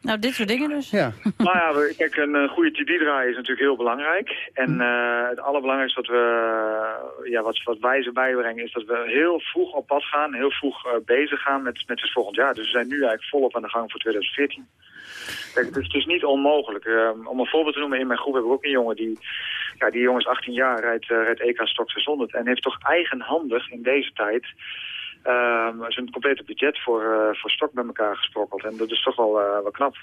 Nou, dit soort dingen dus. Ja. nou ja, we- kijk, een, eh, goede TD-draai is natuurlijk heel belangrijk. En eh, het allerbelangrijkste wat, we, ja, wat, wat wij ze bijbrengen is dat we heel vroeg op pad gaan. Heel vroeg eh, bezig gaan met, met het volgend jaar. Dus we zijn nu eigenlijk volop aan de gang voor 2014. Kijk, het is, niet onmogelijk. Eh, om een voorbeeld te noemen, in mijn groep heb ik ook een jongen die... Ja, die jongen is 18 jaar, rijdt, eh, rijdt EK Stok 600... en heeft toch eigenhandig in deze tijd... ehm, zijn complete budget voor, eh, voor stok bij elkaar gesprokkeld. En dat is toch wel, eh, wel knap.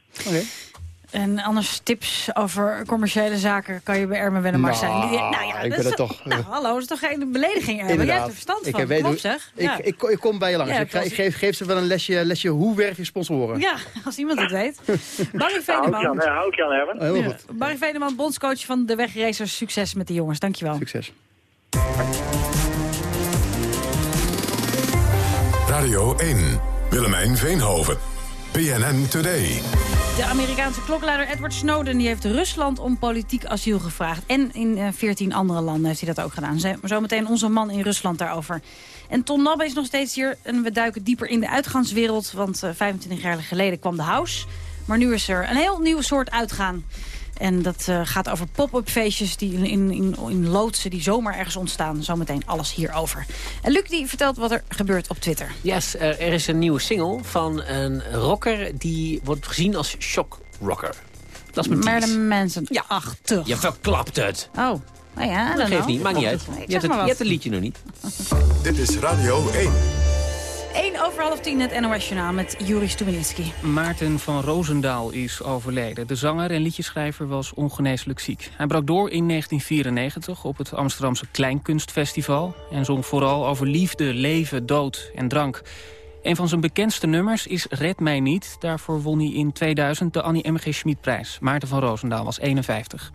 En anders tips over commerciële zaken kan je bij Ermen Wennemar Nou, zijn. Nou ja, ik dat ben is er toch- Nou, hallo, dat is toch geen belediging, Ermen? Jij hebt Inderdaad. er verstand Ik van. weet Klopt hoe- zeg. Ik, Ja. ik, ik kom bij je langs. Ja, ik, ik geef, geef ze wel een lesje, lesje hoe werf je sponsoren. Ja, als iemand het weet. Barry Hou ik Veneman. aan, hou ik aan hebben. Oh, heel goed. Barry Veneman, bondscoach van de wegracers. Succes met de jongens, dankjewel. Succes. Radio 1. Willemijn Veenhoven. PNN Today. De Amerikaanse klokkenluider Edward Snowden die heeft Rusland om politiek asiel gevraagd. En in eh, 14 andere landen heeft hij dat ook gedaan. Zo- Zometeen onze man in Rusland daarover. En Ton Nabbe is nog steeds hier. En we duiken dieper in de uitgaanswereld. Want eh, 25 jaar geleden kwam de house. Maar nu is er een heel nieuw soort uitgaan. En dat eh, gaat over pop-up feestjes die in, in, in, loodsen die zomaar ergens ontstaan. Zometeen alles hierover. En Luc die vertelt wat er gebeurt op Twitter. Yes, er er is een nieuwe single van een rocker die wordt gezien als shock rocker. Dat is mijn Maar de mensen... Ja, achtig. Je verklapt het. Oh, nou ja, Dat geeft niet, maakt niet uit. Je hebt, het, je hebt het liedje nog niet. Dit is Radio 1. 1 over half 10 het NOS Journaal met Juri Stubenitski. Maarten van Roosendaal is overleden. De zanger en liedjeschrijver was ongeneeslijk ziek. Hij brak door in 1994 op het Amsterdamse Kleinkunstfestival... en zong vooral over liefde, leven, dood en drank. Een van zijn bekendste nummers is Red Mij Niet. Daarvoor won hij in 2000 de Annie M.G. Schmidprijs. Maarten van Roosendaal was 51.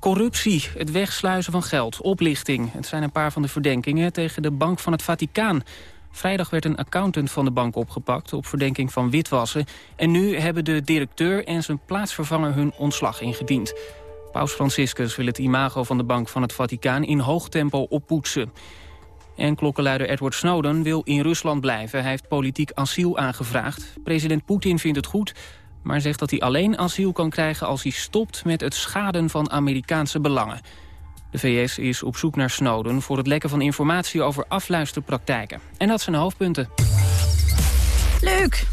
Corruptie, het wegsluizen van geld, oplichting. Het zijn een paar van de verdenkingen tegen de Bank van het Vaticaan. Vrijdag werd een accountant van de bank opgepakt op verdenking van witwassen. En nu hebben de directeur en zijn plaatsvervanger hun ontslag ingediend. Paus Franciscus wil het imago van de Bank van het Vaticaan in hoog tempo oppoetsen. En klokkenluider Edward Snowden wil in Rusland blijven. Hij heeft politiek asiel aangevraagd. President Poetin vindt het goed, maar zegt dat hij alleen asiel kan krijgen... als hij stopt met het schaden van Amerikaanse belangen. De VS is op zoek naar Snowden voor het lekken van informatie over afluisterpraktijken. En dat zijn de hoofdpunten. Leuk!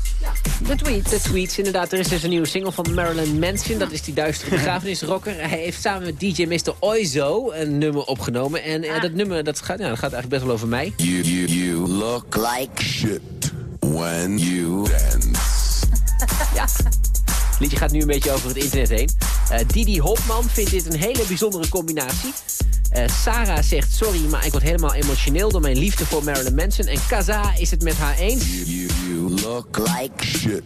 De tweets. De tweets, inderdaad. Er is dus een nieuwe single van Marilyn Manson. Dat is die duistere begrafenisrocker. Hij heeft samen met DJ Mr. Oizo een nummer opgenomen. En eh, dat nummer dat gaat, ja, dat gaat eigenlijk best wel over mij. You, you, you look like shit when you dance. Ja. Het liedje gaat nu een beetje over het internet heen. Eh, Didi Hopman vindt dit een hele bijzondere combinatie. Eh, Sarah zegt sorry, maar ik word helemaal emotioneel door mijn liefde voor Marilyn Manson. En Kaza is het met haar eens. You, you look like shit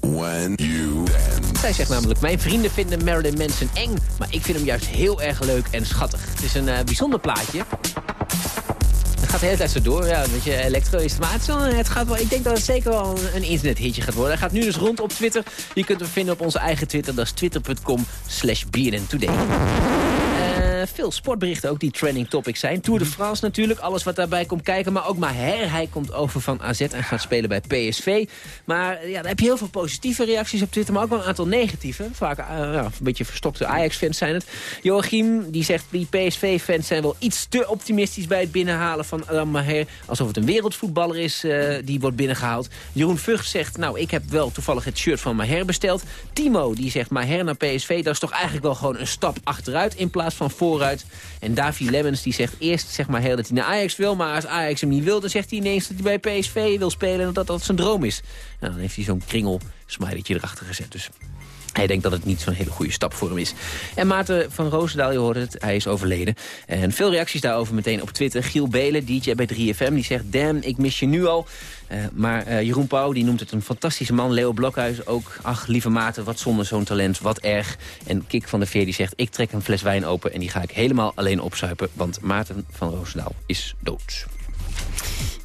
when you dance. Zij zegt namelijk, mijn vrienden vinden Marilyn Manson eng, maar ik vind hem juist heel erg leuk en schattig. Het is een eh, bijzonder plaatje. Het gaat de hele tijd zo door, ja, weet je, elektro is. Maar het, gaat wel, ik denk dat het zeker wel een, internethitje gaat worden. Hij gaat nu dus rond op Twitter. Je kunt hem vinden op onze eigen Twitter, dat is twitter.com slash Today. Eh, veel sportberichten ook die trending topics zijn. Tour de France natuurlijk, alles wat daarbij komt kijken. Maar ook Maher, hij komt over van AZ en gaat spelen bij PSV. Maar ja, daar heb je heel veel positieve reacties op Twitter, maar ook wel een aantal negatieve. Vaak ja, een beetje verstokte Ajax-fans zijn het. Joachim, die zegt, die PSV-fans zijn wel iets te optimistisch bij het binnenhalen van Adam Maher. Alsof het een wereldvoetballer is die wordt binnengehaald. Jeroen Vught zegt, nou, ik heb wel toevallig het shirt van Maher besteld. Timo, die zegt, Maher naar PSV, dat is toch eigenlijk wel gewoon een stap achteruit in plaats van En Davy Lemmens, die zegt eerst zeg maar heel dat hij naar Ajax wil, maar als Ajax hem niet wil, dan zegt hij ineens dat hij bij PSV wil spelen en dat dat zijn droom is. En dan heeft hij zo'n kringel smileytje erachter gezet. Dus hij denkt dat het niet zo'n hele goede stap voor hem is. En Maarten van Roosendaal, je hoorde het, hij is overleden. En veel reacties daarover meteen op Twitter. Giel Belen, DJ bij 3FM, die zegt... Damn, ik mis je nu al. Uh, maar uh, Jeroen Pauw die noemt het een fantastische man. Leo Blokhuis ook. Ach, lieve Maarten, wat zonder zo'n talent, wat erg. En Kik van der Veer die zegt... Ik trek een fles wijn open en die ga ik helemaal alleen opzuipen. Want Maarten van Roosendaal is dood.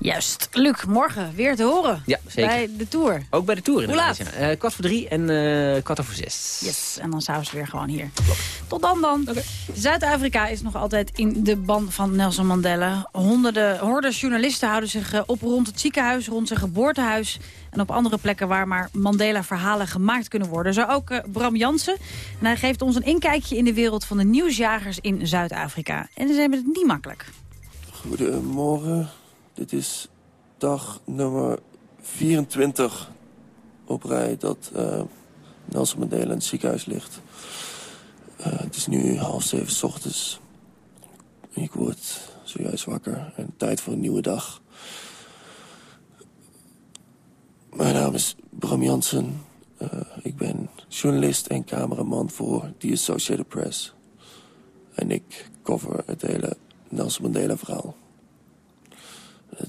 Juist. Luc, morgen weer te horen. Ja, zeker. Bij de Tour. Ook bij de Tour Hoe laat? Ja. Uh, kwart voor drie en uh, kwart over zes. Yes, en dan zouden ze weer gewoon hier. Tot dan dan. Okay. Zuid-Afrika is nog altijd in de band van Nelson Mandela. Honderden, hordes journalisten houden zich uh, op rond het ziekenhuis, rond zijn geboortehuis... en op andere plekken waar maar Mandela-verhalen gemaakt kunnen worden. Zo ook Bram Jansen. En hij geeft ons een inkijkje in de wereld van de nieuwsjagers in Zuid-Afrika. En ze hebben het niet makkelijk. Goedemorgen. Dit is dag nummer 24 op rij dat uh, Nelson Mandela in het ziekenhuis ligt. Uh, het is nu half zeven s ochtends. Ik word zojuist wakker en tijd voor een nieuwe dag. Mijn naam is Bram Jansen. Uh, ik ben journalist en cameraman voor The Associated Press. En ik cover het hele Nelson Mandela verhaal.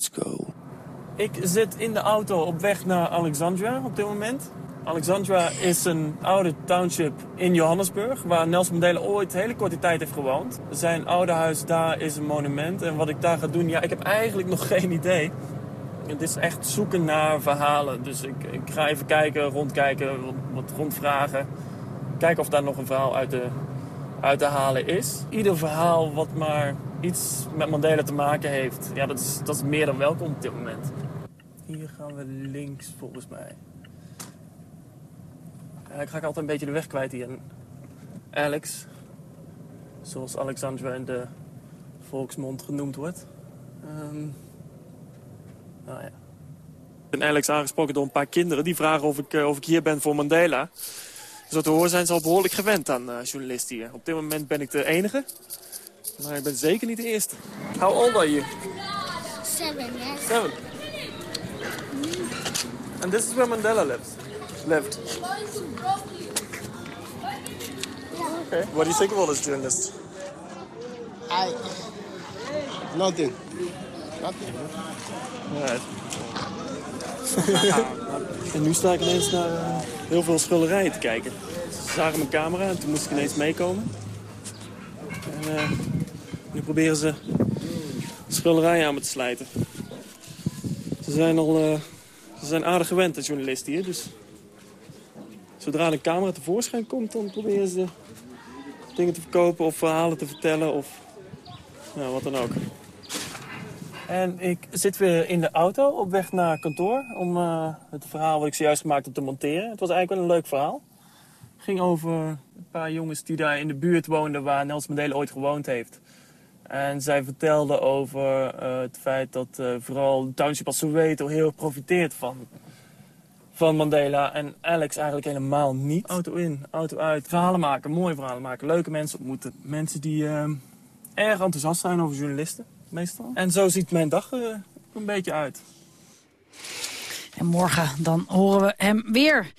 Let's go. Ik zit in de auto op weg naar Alexandria op dit moment. Alexandria is een oude township in Johannesburg... waar Nelson Mandela ooit hele korte tijd heeft gewoond. Zijn oude huis daar is een monument. En wat ik daar ga doen, ja, ik heb eigenlijk nog geen idee. Het is echt zoeken naar verhalen. Dus ik, ik ga even kijken, rondkijken, wat, wat rondvragen. Kijken of daar nog een verhaal uit te, uit te halen is. Ieder verhaal wat maar iets met Mandela te maken heeft... ja, dat is, dat is meer dan welkom op dit moment. Hier gaan we links, volgens mij. Ja, ik ga altijd een beetje de weg kwijt hier. Alex, zoals Alexandra in de volksmond genoemd wordt. Um, nou ja. Ik ben Alex aangesproken door een paar kinderen. Die vragen of ik, uh, of ik hier ben voor Mandela. Zo te horen zijn ze al behoorlijk gewend aan uh, journalisten hier. Op dit moment ben ik de enige. Maar ik ben zeker niet de eerste. How old are you? Seven, yes. Seven. And this is where Mandela lives. Lived. Okay. What do you think of all this journalists? I... Nothing. Nothing. Right. en nu sta ik ineens naar uh, heel veel schilderijen te kijken. Ze zagen mijn camera en toen moest ik ineens meekomen. En uh, nu proberen ze schilderijen aan me te slijten. Ze zijn al uh, ze zijn aardig gewend, de journalisten hier. Dus zodra een camera tevoorschijn komt, dan proberen ze dingen te verkopen of verhalen te vertellen of nou, wat dan ook. En ik zit weer in de auto op weg naar kantoor om uh, het verhaal wat ik zojuist gemaakt heb te monteren. Het was eigenlijk wel een leuk verhaal. Het ging over een paar jongens die daar in de buurt woonden waar Nelson Mandela ooit gewoond heeft. En zij vertelden over uh, het feit dat uh, vooral de township als Soweto heel profiteert van, van Mandela. En Alex eigenlijk helemaal niet. Auto in, auto uit. Verhalen maken, mooie verhalen maken. Leuke mensen ontmoeten. Mensen die erg enthousiast zijn over journalisten, meestal. En zo ziet mijn dag er een beetje uit. En morgen dan horen we hem weer.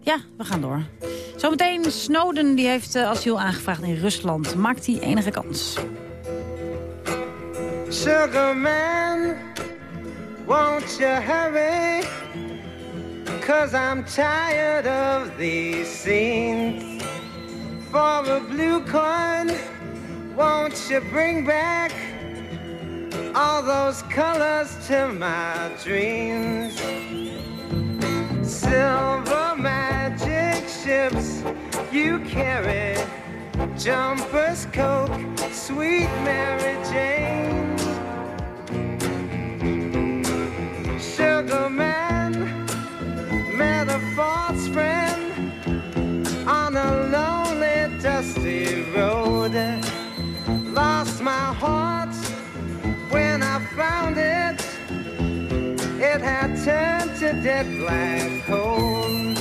Ja, we gaan door. Zometeen Snowden die heeft uh, asiel aangevraagd in Rusland. Maakt hij enige kans? Sugar man, won't you hurry? Cause I'm tired of these scenes. For a blue coin, won't you bring back all those colors to my dreams? Silver magic ships you carry Jumpers, Coke, sweet Mary Jane. Sugar Man met a false friend on a lonely, dusty road. Lost my heart when I found it. It had turned to dead black coal.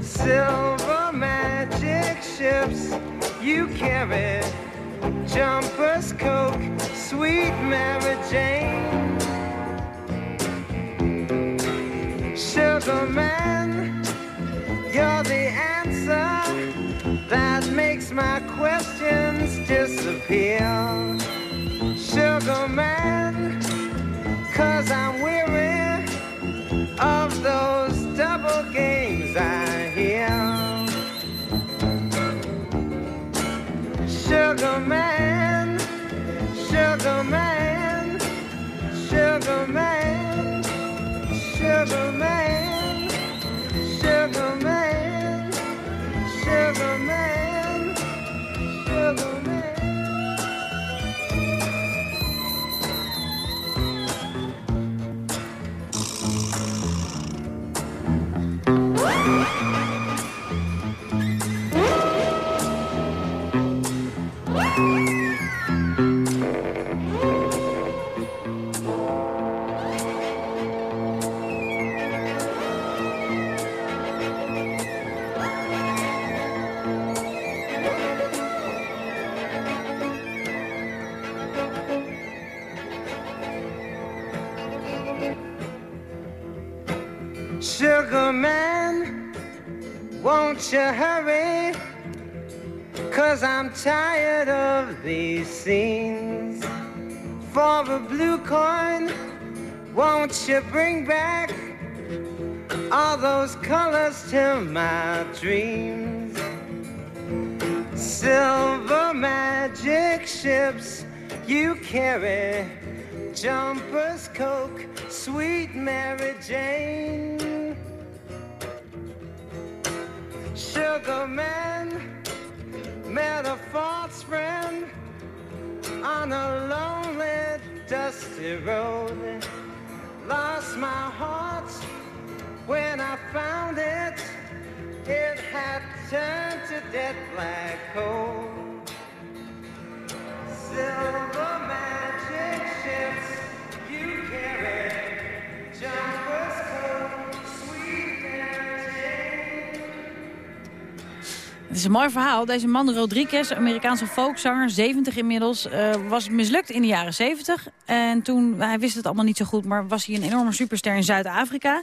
Silver magic ships you carry. Jumpers, Coke, sweet Mary Jane. Sugar Man, you're the answer my questions disappear. For a blue coin, won't you bring back all those colors to my dreams? Silver magic ships you carry, jumpers, coke, sweet Mary Jane. Sugar man met a false friend on a lonely, dusty road. Lost my heart when I found it. It had turned to dead black coal. Het is een mooi verhaal. Deze man Rodriguez, Amerikaanse folkzanger, 70 inmiddels, eh, was mislukt in de jaren 70. En toen, hij wist het allemaal niet zo goed, maar was hij een enorme superster in Zuid-Afrika.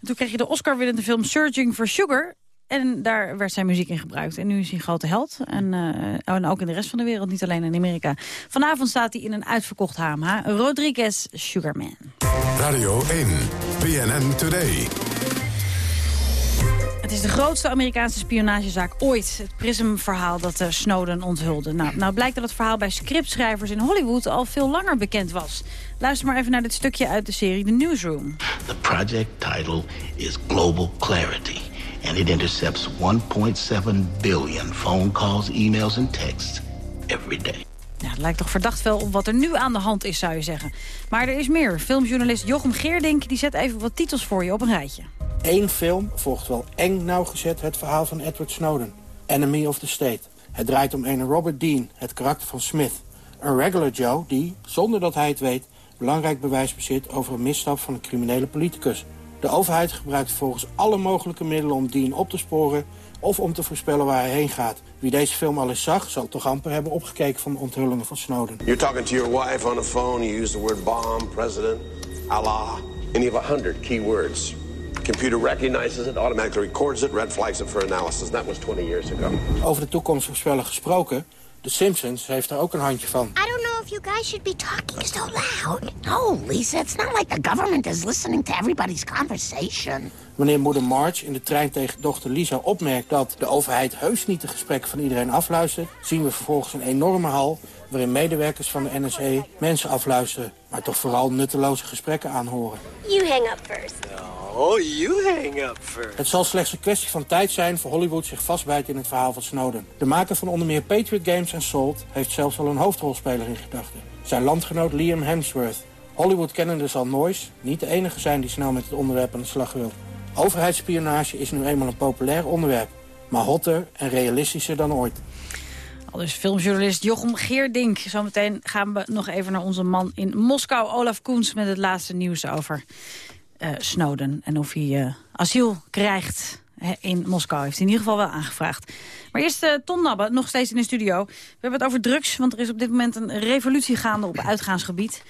En Toen kreeg je de Oscar-winnende film Searching for Sugar. En daar werd zijn muziek in gebruikt. En nu is hij een grote held. En, eh, en ook in de rest van de wereld, niet alleen in Amerika. Vanavond staat hij in een uitverkocht HMH. Rodriguez Sugarman. Radio 1, BNN Today. Het is de grootste Amerikaanse spionagezaak ooit. Het PRISM-verhaal dat eh, Snowden onthulde. Nou, nou blijkt dat het verhaal bij scriptschrijvers in Hollywood al veel langer bekend was. Luister maar even naar dit stukje uit de serie The Newsroom. The project title is Global Clarity, and it intercepts 1.7 billion phone calls, emails, and texts every day. Ja, het lijkt toch verdacht veel op wat er nu aan de hand is, zou je zeggen. Maar er is meer. Filmjournalist Jochem Geerdink die zet even wat titels voor je op een rijtje. Eén film volgt wel eng nauwgezet het verhaal van Edward Snowden. Enemy of the State. Het draait om een Robert Dean, het karakter van Smith. Een regular Joe die, zonder dat hij het weet... belangrijk bewijs bezit over een misstap van een criminele politicus. De overheid gebruikt volgens alle mogelijke middelen om Dean op te sporen... of om te voorspellen waar hij heen gaat. Wie deze film al eens zag, zal toch amper hebben opgekeken van de onthullingen van Snowden. You're talking to your wife on the phone. You use the word bomb, president, Allah, any of a hundred key words. Computer recognizes it, automatically records it, red flags it for analysis. That was 20 years ago. Over de toekomst voorspellen gesproken... The Simpsons heeft er ook een handje van. I don't know if you guys should be talking so loud. No, Lisa, it's not like the government is listening to everybody's conversation. Wanneer moeder Marge in de trein tegen dochter Lisa opmerkt... dat de overheid heus niet de gesprekken van iedereen afluistert... zien we vervolgens een enorme hal... waarin medewerkers van de NSA mensen afluisteren... maar toch vooral nutteloze gesprekken aanhoren. You hang up first. Oh, you hang up first. Het zal slechts een kwestie van tijd zijn voor Hollywood zich vastbijt in het verhaal van Snowden. De maker van onder meer Patriot Games en Salt heeft zelfs al een hoofdrolspeler in gedachten. Zijn landgenoot Liam Hemsworth. Hollywood-kennende zal Noyce niet de enige zijn die snel met het onderwerp aan de slag wil. Overheidsspionage is nu eenmaal een populair onderwerp. Maar hotter en realistischer dan ooit. Al dus filmjournalist Jochem Geerdink. Zometeen gaan we nog even naar onze man in Moskou, Olaf Koens... met het laatste nieuws over Snowden. En of hij eh, asiel krijgt in Moskou. Heeft hij in ieder geval wel aangevraagd. Maar eerst eh, Ton Nabbe, nog steeds in de studio. We hebben het over drugs, want er is op dit moment een revolutie gaande op uitgaansgebied.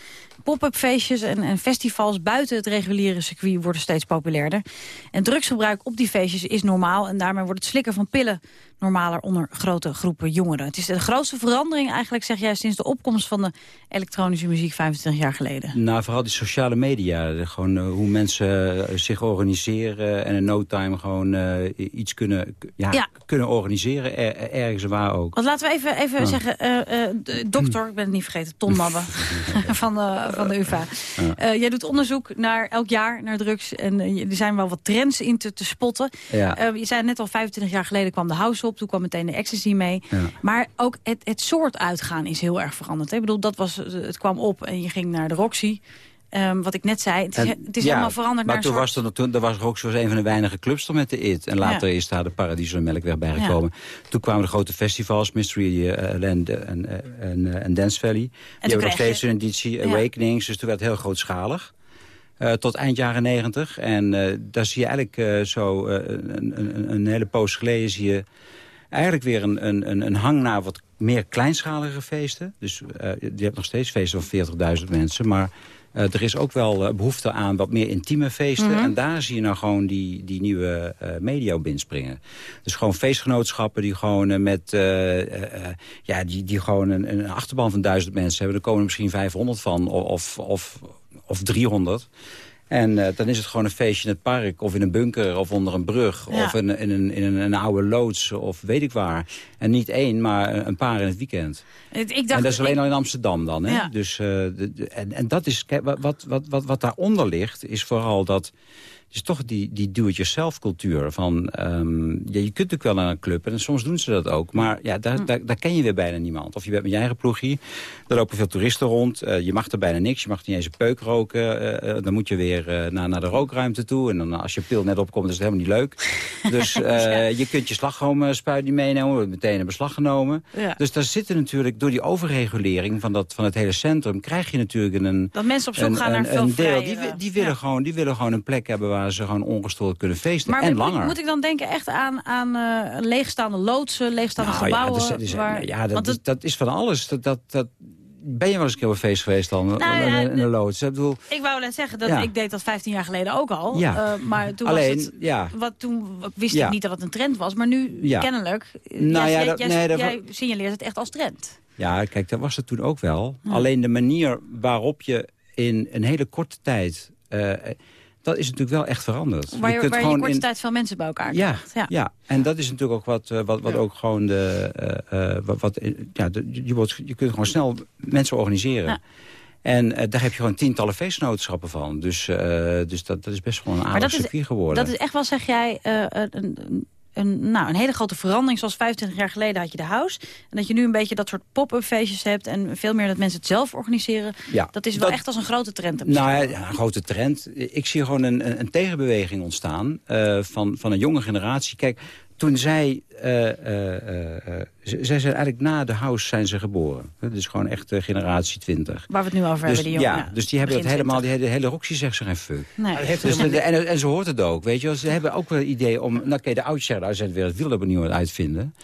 Pop-up feestjes en, en festivals buiten het reguliere circuit worden steeds populairder. En drugsgebruik op die feestjes is normaal en daarmee wordt het slikken van pillen normaler onder grote groepen jongeren. Het is de grootste verandering eigenlijk, zeg jij, sinds de opkomst van de elektronische muziek 25 jaar geleden. Nou, vooral die sociale media. Gewoon eh, hoe mensen eh, zich organiseren en in no time gewoon eh, iets kunnen, ja, Ja. kunnen organiseren. Er- ergens en waar ook. Want laten we even, even zeggen, dokter, ik ben het niet vergeten, Ton Nabbe van, de, van de UvA. Jij doet onderzoek naar, elk jaar naar drugs en er zijn wel wat trends in te, te spotten. Ja. Je zei net al, 25 jaar geleden kwam de house op, toen kwam meteen de ecstasy mee. Ja. Maar ook het, het soort uitgaan is heel erg veranderd. hè. Ik bedoel, dat was, het kwam op en je ging naar de Roxy. Ehm, wat ik net zei, het is, En- het is ja, helemaal veranderd maar naar toen soort... was er, toen, er was Rox was een van de weinige clubs met de IT. En later Ja. is daar de Paradiso en Melkweg bijgekomen. Toen kwamen de grote festivals, Mystery eh, Land en, eh, en, eh, en Dance Valley. Die hebben nog steeds je- een editie, Ja. Awakenings. Dus toen werd het heel grootschalig. Eh, tot eind jaren negentig. En eh, daar zie je eigenlijk eh, zo een, een, een hele poos geleden zie je eigenlijk weer een, een, een, hang naar wat meer kleinschalige feesten. Dus je hebt nog steeds feesten van 40.000 mensen. Maar er is ook wel eh, behoefte aan wat meer intieme feesten. Mhm. En daar zie je nou gewoon die, die nieuwe media op inspringen. Dus gewoon feestgenootschappen die gewoon met... ja, die, die gewoon een, een achterban van duizend mensen hebben. Er komen er misschien 500 van of, of, of 300. En eh, dan is het gewoon een feestje in het park of in een bunker of onder een brug... Ja. of in, in, een, in een, een oude loods of weet ik waar. En niet één, maar een paar in het weekend. Ik dacht, en dat is alleen ik- al in Amsterdam dan. Hè? Ja. Dus, eh, de, de- en, en dat is, kijk, wat, wat, wat, wat, wat daaronder ligt, is vooral dat... is toch die, die do-it-yourself cultuur. Van, ehm, ja, je kunt natuurlijk wel naar een club en soms doen ze dat ook. Maar ja, daar, daar, daar ken je weer bijna niemand. Of je bent met je eigen ploegie. Er lopen veel toeristen rond. eh, je mag er bijna niks. Je mag niet eens een peuk roken. eh, eh, dan moet je weer naar, naar de rookruimte toe. En dan als je pil net opkomt, is het helemaal niet leuk. Dus je kunt je slagroomspuit niet meenemen. Wordt meteen in beslag genomen. Ja. Dus daar zitten natuurlijk, door die overregulering van, dat, van het hele centrum... krijg je natuurlijk een... Dat mensen op zoek een, gaan naar een, veel een deel. Die, die, willen gewoon, die willen gewoon een plek hebben waar ze gewoon ongestoord kunnen feesten. Maar en moet, langer. moet ik dan denken echt aan, aan eh, leegstaande loodsen, leegstaande Nou gebouwen? Ja, dat is, waar- ja, dat, is- het- dat is van alles. Dat, dat, dat, ben je wel eens een keer op een feest geweest dan? Nou ja, in, een- in loods? Ik bedoel, ik wou net zeggen, dat Ja. ik deed dat 15 jaar geleden ook al. Ja. Eh, maar toen Alleen, was het, ja. wat, toen wist ik niet dat het een trend was. Maar nu Ja. kennelijk, Nou jij, dat- jij, nee, dat jij signaleert het echt als trend. Ja, kijk, dat was het toen ook wel. Alleen de manier waarop je in een hele korte tijd... eh, dat is natuurlijk wel echt veranderd. Waar je, waar je in gewoon korte in- tijd veel mensen bij elkaar Ja, krijgt. Ja. ja. en dat is natuurlijk ook wat, eh, wat, wat ook gewoon de... eh, eh, wat, wat, ja, de- je, wordt, je kunt gewoon snel mensen organiseren. Ja. En daar heb je gewoon tientallen feestgenootschappen van. Dus, dus dat, dat is best wel een aardig circuit geworden. dat is echt wel, zeg jij, een, een, nou, een hele grote verandering. Zoals 25 jaar geleden had je de house. En dat je nu een beetje dat soort pop-up feestjes hebt. En veel meer dat mensen het zelf organiseren. Ja, dat is wel dat- echt als een grote trend. Nou ja, een grote trend. Ik zie gewoon een, een, een tegenbeweging ontstaan eh, van, van een jonge generatie. Kijk, toen zij... eh, eh, eh, zij zijn eigenlijk na de house zijn ze geboren. Dat is gewoon echt generatie 20. Waar we het nu over Dus, hebben, die jongen. ja, dus die hebben dat helemaal, die hele, hele Roxy zegt ze geen fuck. Nee. Dus de, de- en, en ze hoort het ook, weet je wel. Ze hebben ook wel het idee om... Nou, oké, de oudjes zeggen, nou, ze zijn weer het wiel opnieuw uitvinden.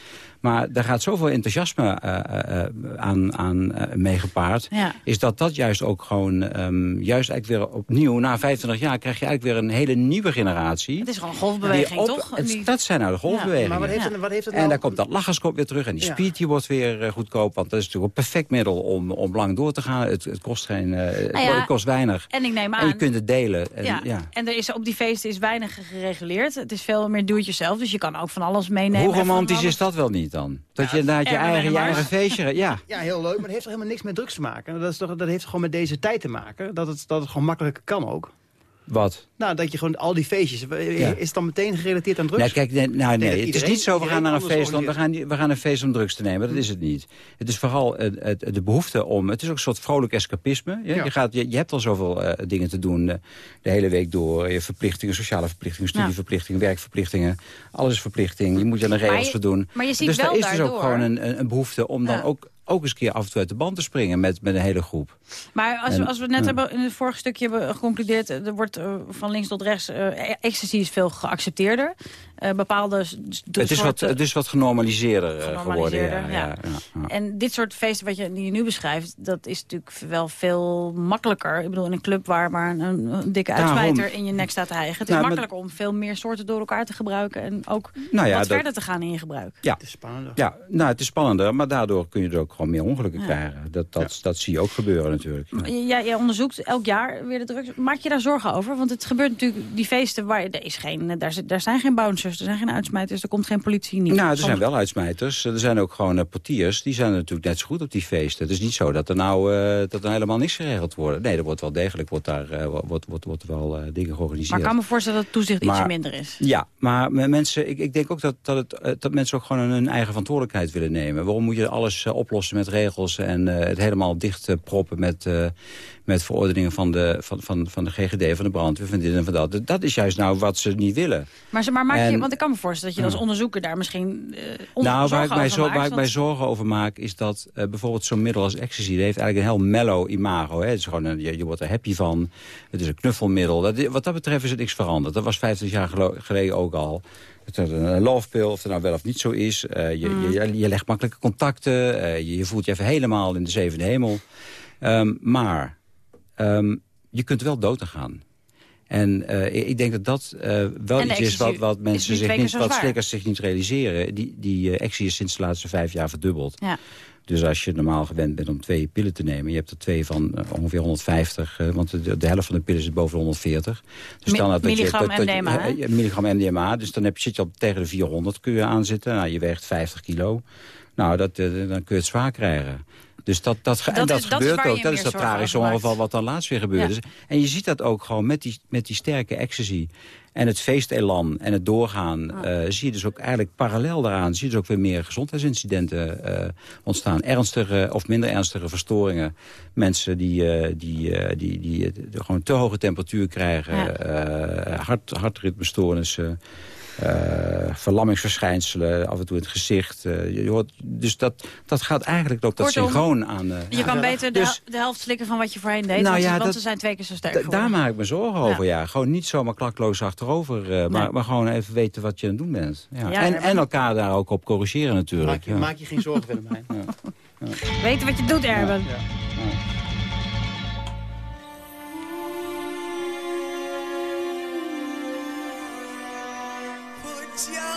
Maar daar gaat zoveel enthousiasme eh, eh, eh, aan, aan mee gepaard. Ja. Is dat dat juist ook gewoon... ehm, juist eigenlijk weer opnieuw, na 25 jaar... krijg je eigenlijk weer een hele nieuwe generatie. Het is gewoon een golfbeweging, op- toch? het- dat zijn nou de golfbewegingen. Maar wat heeft het, wat heeft het En nou... daar komt dat lachgerskop weer terug. En die Ja. speed die wordt weer goedkoop. Want dat is natuurlijk een perfect middel om, om lang door te gaan. Het, het kost, geen, eh, het, Nou ja, het kost weinig. En ik neem aan... En je kunt het delen. En, ja. ja. en er is, op die feesten is weinig gereguleerd. Het is veel meer do-it-yourself. Dus je kan ook van alles meenemen. Hoe en romantisch is dat wel niet dan? Dat je inderdaad je eigen, je eigen feestje... Ja. Ja, heel leuk, maar dat heeft toch helemaal niks met drugs te maken? Dat, is toch, dat heeft gewoon met deze tijd te maken. Dat het, dat het gewoon makkelijker kan ook. Wat? Nou, dat je gewoon al die feestjes... Ja. Is het dan meteen gerelateerd aan drugs? Nee, kijk, nee, nou, nee, het is niet zo, we gaan naar een feest, want we gaan, we gaan een feest om drugs te nemen. Dat is het niet. Het is vooral het, het- de behoefte om, het is ook een soort vrolijk escapisme. Ja? Ja. Je, gaat, je, je hebt al zoveel eh, dingen te doen eh, de hele week door. Je verplichtingen, sociale verplichtingen, studieverplichtingen, werkverplichtingen. Alles is verplichting, je moet je aan de regels je- voldoen. maar je ziet dus wel daar is dus ook gewoon een, een, een behoefte om dan Ja. ook, ook eens een keer af en toe uit de band te springen met, met een hele groep. Maar als, we, En- als we net ja. hebben in het vorige stukje hebben geconcludeerd... eh, er wordt eh, van links tot rechts... eh, ecstasy is veel geaccepteerder. Eh, bepaalde het, is wat, het is wat genormaliseerder geworden. Ja, ja. ja. Ja, ja. En dit soort feesten wat je, die je nu beschrijft... dat is natuurlijk wel veel makkelijker. Ik bedoel, in een club waar maar een, een dikke uitsmijter in je nek staat te hijgen. Het is Nou, maar- makkelijker om veel meer soorten door elkaar te gebruiken... en ook Nou ja, wat dat- verder te gaan in je gebruik. Ja. Het is spannender. Ja, nou, het is spannender, maar daardoor kun je er ook gewoon meer ongelukken Ja. krijgen. Dat, dat, dat zie je ook gebeuren natuurlijk. Ja. Jij, jij onderzoekt elk jaar weer de drugs. Maak je daar zorgen over? Want het gebeurt natuurlijk, die feesten, waar, er, is geen, daar, zit- daar zijn geen bouncers, er zijn geen uitsmijters, er komt geen politie niet. Nou, er Soms- zijn wel uitsmijters. Er zijn ook gewoon eh, portiers. Die zijn natuurlijk net zo goed op die feesten. Het is niet zo dat er nou, eh, dat er helemaal niks geregeld wordt. Nee, er wordt wel degelijk wordt daar, eh, wordt, wordt, wordt wel eh, dingen georganiseerd. Maar ik kan me voorstellen dat het toezicht ietsje Maar- minder is. Ja, maar me- mensen, ik, ik denk ook dat, dat, het, eh, dat mensen ook gewoon hun eigen verantwoordelijkheid willen nemen. Waarom moet je alles eh, oplossen met regels en eh, het helemaal dicht eh, proppen met, eh, met verordeningen van de, van, van, van de GGD, van de brandweer, van dit en van dat. Dat is juist nou wat ze niet willen. Maar, maar maak je, En- want ik kan me voorstellen dat je als onderzoeker daar misschien on- nou, waar ik, mij, zo, maakt, waar ik want- mij zorgen over maak, is dat bijvoorbeeld zo'n middel als ecstasy, dat heeft eigenlijk een heel mellow imago. Hè. Het is gewoon een, je, je wordt er happy van. Het is een knuffelmiddel. Dat, wat dat betreft is het niks veranderd. Dat was 50 jaar geleden ook al. Een love pill, of het nou wel of niet zo is. Eh, je, Mm. je, je legt makkelijke contacten. eh, je, je voelt je even helemaal in de zevende hemel. Ehm, maar ehm, je kunt wel dood aan gaan. En eh, ik- denk dat dat wel iets is wat, wat mensen zich niet, wat slikkers zich niet realiseren. Die, die ecstasy is sinds de laatste vijf jaar verdubbeld. Ja. Dus als je normaal gewend bent om twee pillen te nemen... je hebt er twee van eh, ongeveer 150, eh, want de, de helft van de pillen zit boven de 140. Dus Mi- dan dat je- milligram dat- dat je- MDMA, eh, milligram MDMA, dus dan heb, je- zit je op tegen de 400 kun je aanzitten. Nou, je weegt 50 kilo. Nou, dat, eh, dan kun je het zwaar krijgen. Dus dat, dat, en Dat dat is- dat is gebeurt ook. Dat is dat tragische ongeval wat dan laatst weer gebeurde. Ja. En je ziet dat ook gewoon met die, met die sterke ecstasy. En het feestelan en het doorgaan. eh, zie je dus ook eigenlijk parallel daaraan. Zie je dus ook weer meer gezondheidsincidenten eh, ontstaan. Ernstige of minder ernstige verstoringen. Mensen die, eh, die, die, die, gewoon te hoge temperatuur krijgen. Ja. hart, hartritmestoornissen. Eh, verlammingsverschijnselen, af en toe in het gezicht. eh, je hoort, dus dat, dat gaat eigenlijk ook dat synchroon aan. eh, Je ja. kan beter de, Dus- de helft slikken van wat je voorheen deed, Nou want, ze- ja, want dat- ze zijn twee keer zo sterk daar maak ik me zorgen over, ja. Gewoon niet zomaar klakloos achterover, eh, maar, maar gewoon even weten wat je aan het doen bent. Ja. Ja, en, maar- en elkaar daar ook op corrigeren natuurlijk. Maak je, ja. maak je geen zorgen, Willemijn. Weten wat je doet, Erben. Put your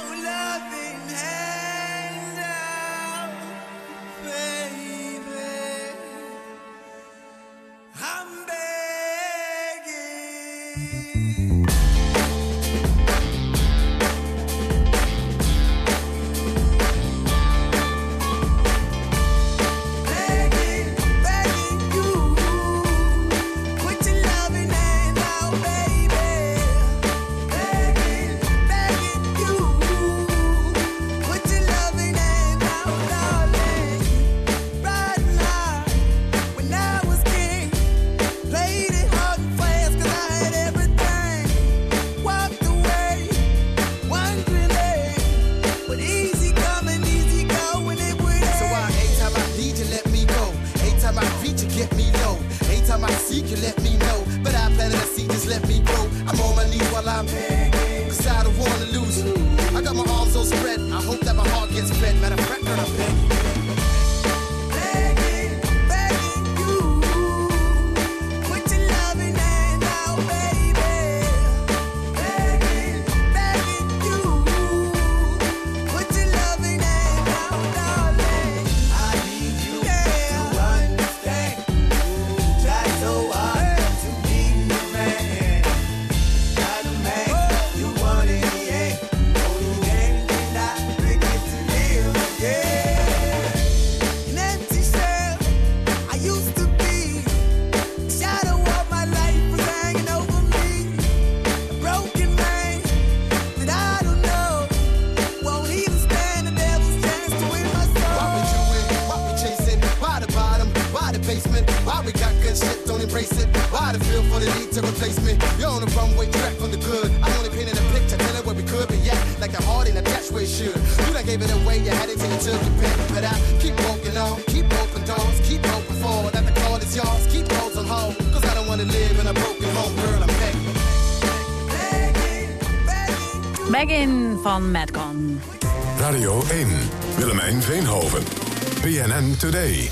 BNN Today.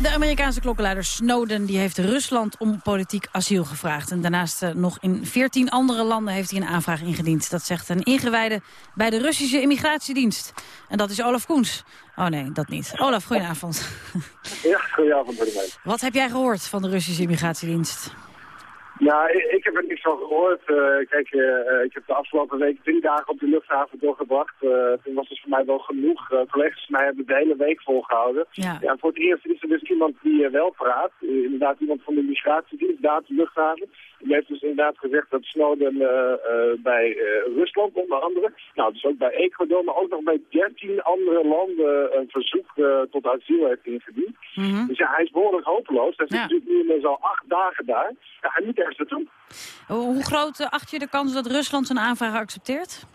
De Amerikaanse klokkenluider Snowden die heeft Rusland om politiek asiel gevraagd. En daarnaast eh, nog in 14 andere landen heeft hij een aanvraag ingediend. Dat zegt een ingewijde bij de Russische immigratiedienst. En dat is Olaf Koens. Oh nee, dat niet. Olaf, goedenavond. Ja, goedenavond. Wat heb jij gehoord van de Russische immigratiedienst? Nou, ik, ik heb er niks van gehoord. Eh, kijk, eh, eh, ik heb de afgelopen week drie dagen op de luchthaven doorgebracht. Eh, toen was het voor mij wel genoeg. Collega's van mij hebben de hele week volgehouden. Ja. Ja, voor het eerst is er dus iemand die wel praat. Inderdaad, iemand van de migratiedienst, daar de luchthaven. Die heeft dus inderdaad gezegd dat Snowden bij Rusland onder andere, nou dus ook bij Ecuador, maar ook nog bij 13 andere landen een verzoek tot asiel heeft ingediend. Dus ja, hij is behoorlijk hopeloos. Hij zit Ja. natuurlijk nu inmiddels al acht dagen daar. Ja, hij moet ergens naartoe. Hoe groot eh, acht je de kans dat Rusland zijn aanvraag accepteert?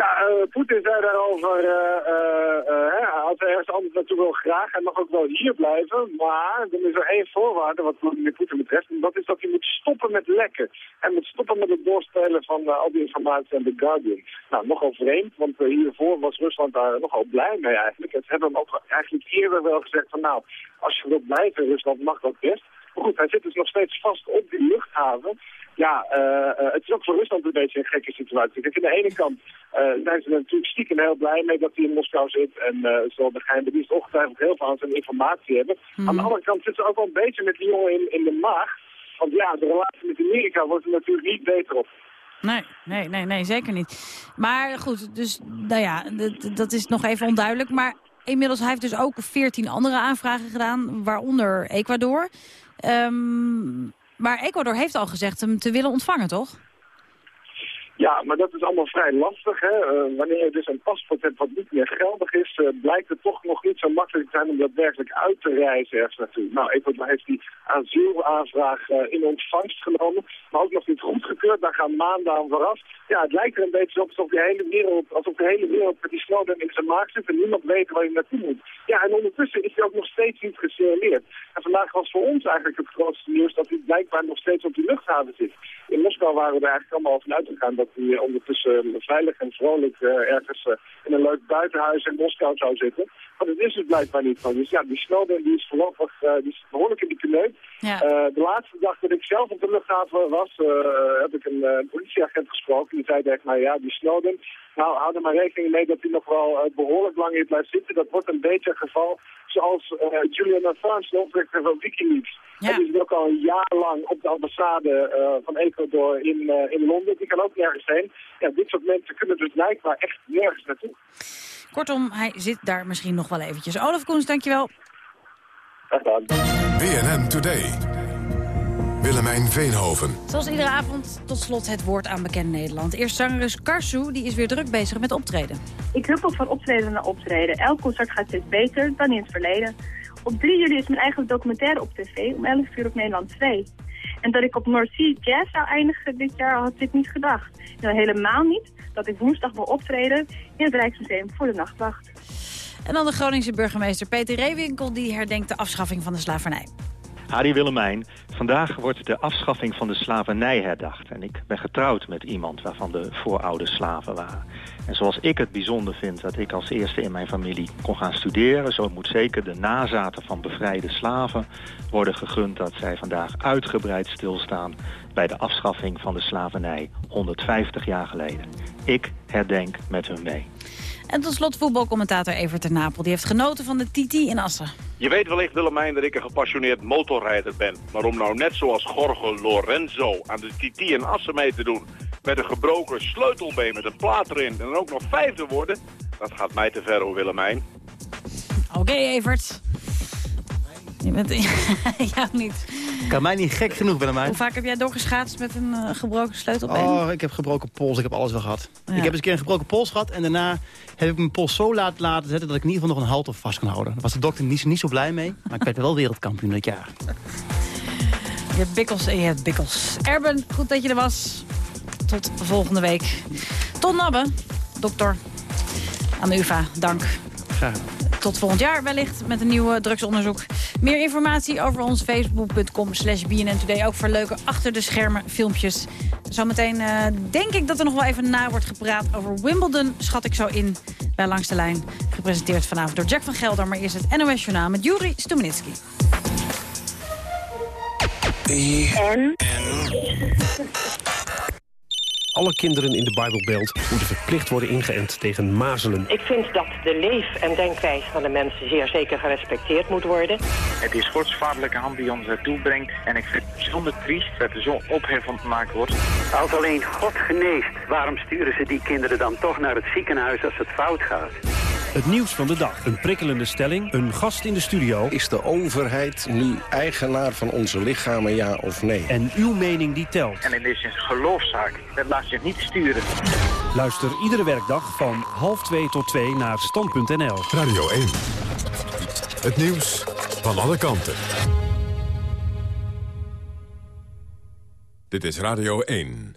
Ja, eh, Poetin zei daarover, eh, eh, als hij ergens anders naartoe wil graag, hij mag ook wel hier blijven. Maar er is er één voorwaarde wat Vladimir Poetin betreft, en dat is dat hij moet stoppen met lekken. En moet stoppen met het doorspelen van al die informatie aan The Guardian. Nou, nogal vreemd, want hiervoor was Rusland daar nogal blij mee eigenlijk. En ze hebben hem ook eigenlijk eerder wel gezegd van nou, als je wilt blijven in Rusland mag dat best. Maar goed, hij zit dus nog steeds vast op die luchthaven. Ja, eh, eh, het is ook voor Rusland een beetje een gekke situatie. Kijk, aan de ene kant eh, zijn ze er natuurlijk stiekem heel blij mee dat hij in Moskou zit. En uh, zal de geheime dienst ongetwijfeld heel veel aan zijn informatie hebben. Aan de andere kant zit ze ook wel een beetje met die jongen in, in de maag. Want ja, de relatie met Amerika wordt er natuurlijk niet beter op. Nee, nee, nee, nee, zeker niet. Maar goed, dus nou ja, dat is nog even onduidelijk. Maar inmiddels hij heeft dus ook 14 andere aanvragen gedaan, waaronder Ecuador. Ehm, maar Ecuador heeft al gezegd hem te willen ontvangen, toch? Ja, maar dat is allemaal vrij lastig. Hè? Eh, wanneer je dus een paspoort hebt wat niet meer geldig is, eh, blijkt het toch nog niet zo makkelijk te zijn om dat werkelijk uit te reizen ergens naartoe. Nou, Ecuador heeft die asielaanvraag eh, in ontvangst genomen, maar ook nog niet goedgekeurd. Daar gaan maanden aan vooraf. Ja, het lijkt er een beetje op alsof de hele wereld, alsof de hele wereld met die Snowden in zijn maag zit en niemand weet waar hij naartoe moet. Ja, en ondertussen is hij ook nog steeds niet gesignaleerd. En vandaag was voor ons eigenlijk het grootste nieuws dat hij blijkbaar nog steeds op die luchthaven zit. In Moskou waren we er eigenlijk allemaal van uitgegaan dat hij eh, ondertussen eh, veilig en vrolijk eh, ergens in een leuk buitenhuis in Moskou zou zitten. Maar dat is het blijkbaar niet van. Dus ja, die Snowden die is voorlopig die is behoorlijk in die kneut. Ja. De laatste dag dat ik zelf op de luchthaven was, heb ik een politieagent gesproken. Die zei tegen mij, ja, die Snowden, nou, hou er maar rekening mee dat hij nog wel eh, behoorlijk lang hier blijft zitten. Dat wordt een beetje een geval zoals eh, Julian Assange, de oprichter van Wikileaks. En die zit ook al een jaar lang op de ambassade eh, van Ecuador in, eh, in Londen. Die kan ook nergens heen. Ja, dit soort mensen kunnen dus blijkbaar echt nergens naartoe. Kortom, hij zit daar misschien nog wel eventjes. Olaf Koens, dankjewel. BNN Today. Willemijn Veenhoven. Zoals iedere avond tot slot het woord aan bekend Nederland. Eerst zangeres Karsu, die is weer druk bezig met optreden. Ik huppel van optreden naar optreden. Elk concert gaat steeds beter dan in het verleden. Op 3 juli is mijn eigen documentaire op tv om 11 uur op Nederland 2. En dat ik op North Sea Jazz zou eindigen dit jaar had ik niet gedacht. En helemaal niet dat ik woensdag wil optreden in het Rijksmuseum voor de Nachtwacht. En dan de Groningse burgemeester Peter Reewinkel, die herdenkt de afschaffing van de slavernij. Harry Willemijn, vandaag wordt de afschaffing van de slavernij herdacht. En ik ben getrouwd met iemand waarvan de voorouders slaven waren. En zoals ik het bijzonder vind dat ik als eerste in mijn familie kon gaan studeren... zo moet zeker de nazaten van bevrijde slaven worden gegund... dat zij vandaag uitgebreid stilstaan bij de afschaffing van de slavernij 150 jaar geleden. Ik herdenk met hun mee. En tot slot voetbalcommentator Evert ten Napel. Die heeft genoten van de TT in Assen. Je weet wellicht, Willemijn, dat ik een gepassioneerd motorrijder ben. Maar om nou net zoals Jorge Lorenzo aan de TT in Assen mee te doen... met een gebroken sleutelbeen met een plaat erin en dan ook nog vijfde worden... dat gaat mij te ver, hoor, Willemijn. Oké, Evert. Je bent... ja, niet. Kan mij niet gek genoeg, Willemijn. Hoe vaak heb jij doorgeschaatst met een eh, gebroken sleutelbeen? Oh, ik heb gebroken pols, ik heb alles wel gehad. Ja. Ik heb eens een keer een gebroken pols gehad en daarna heb ik mijn pols zo laat laten zetten dat ik in ieder geval nog een halte vast kan houden. Daar was de dokter niet, niet zo blij mee, maar ik werd wel wereldkampioen dat jaar. Je hebt bikkels en je hebt bikkels. Erben, goed dat je er was. Tot volgende week. Ton Nabbe, dokter aan de UvA, dank. Graag Tot volgend jaar wellicht met een nieuw drugsonderzoek. Meer informatie over ons facebook.com slash Today. Ook voor leuke achter de schermen filmpjes. Zometeen eh, denk ik dat er nog wel even na wordt gepraat over Wimbledon. Schat ik zo in bij Langs de Lijn. Gepresenteerd vanavond door Jack van Gelder. Maar eerst het NOS Journaal met Juri Stuminitsky. En? Alle kinderen in de Bijbelbelt moeten verplicht worden ingeënt tegen mazelen. Ik vind dat de leef- en denkwijze van de mensen zeer zeker gerespecteerd moet worden. Het is Gods vaderlijke hand die ons daartoe brengt. En ik vind het bijzonder triest dat er zo'n ophef van gemaakt wordt. Als alleen God geneest, waarom sturen ze die kinderen dan toch naar het ziekenhuis als het fout gaat? Het nieuws van de dag. Een prikkelende stelling. Een gast in de studio. Is de overheid nu eigenaar van onze lichamen, ja of nee? En uw mening die telt. En het is een geloofszaak. Dat laat zich niet sturen. Luister iedere werkdag van half twee tot twee naar stand.nl. Radio 1. Het nieuws van alle kanten. Dit is Radio 1.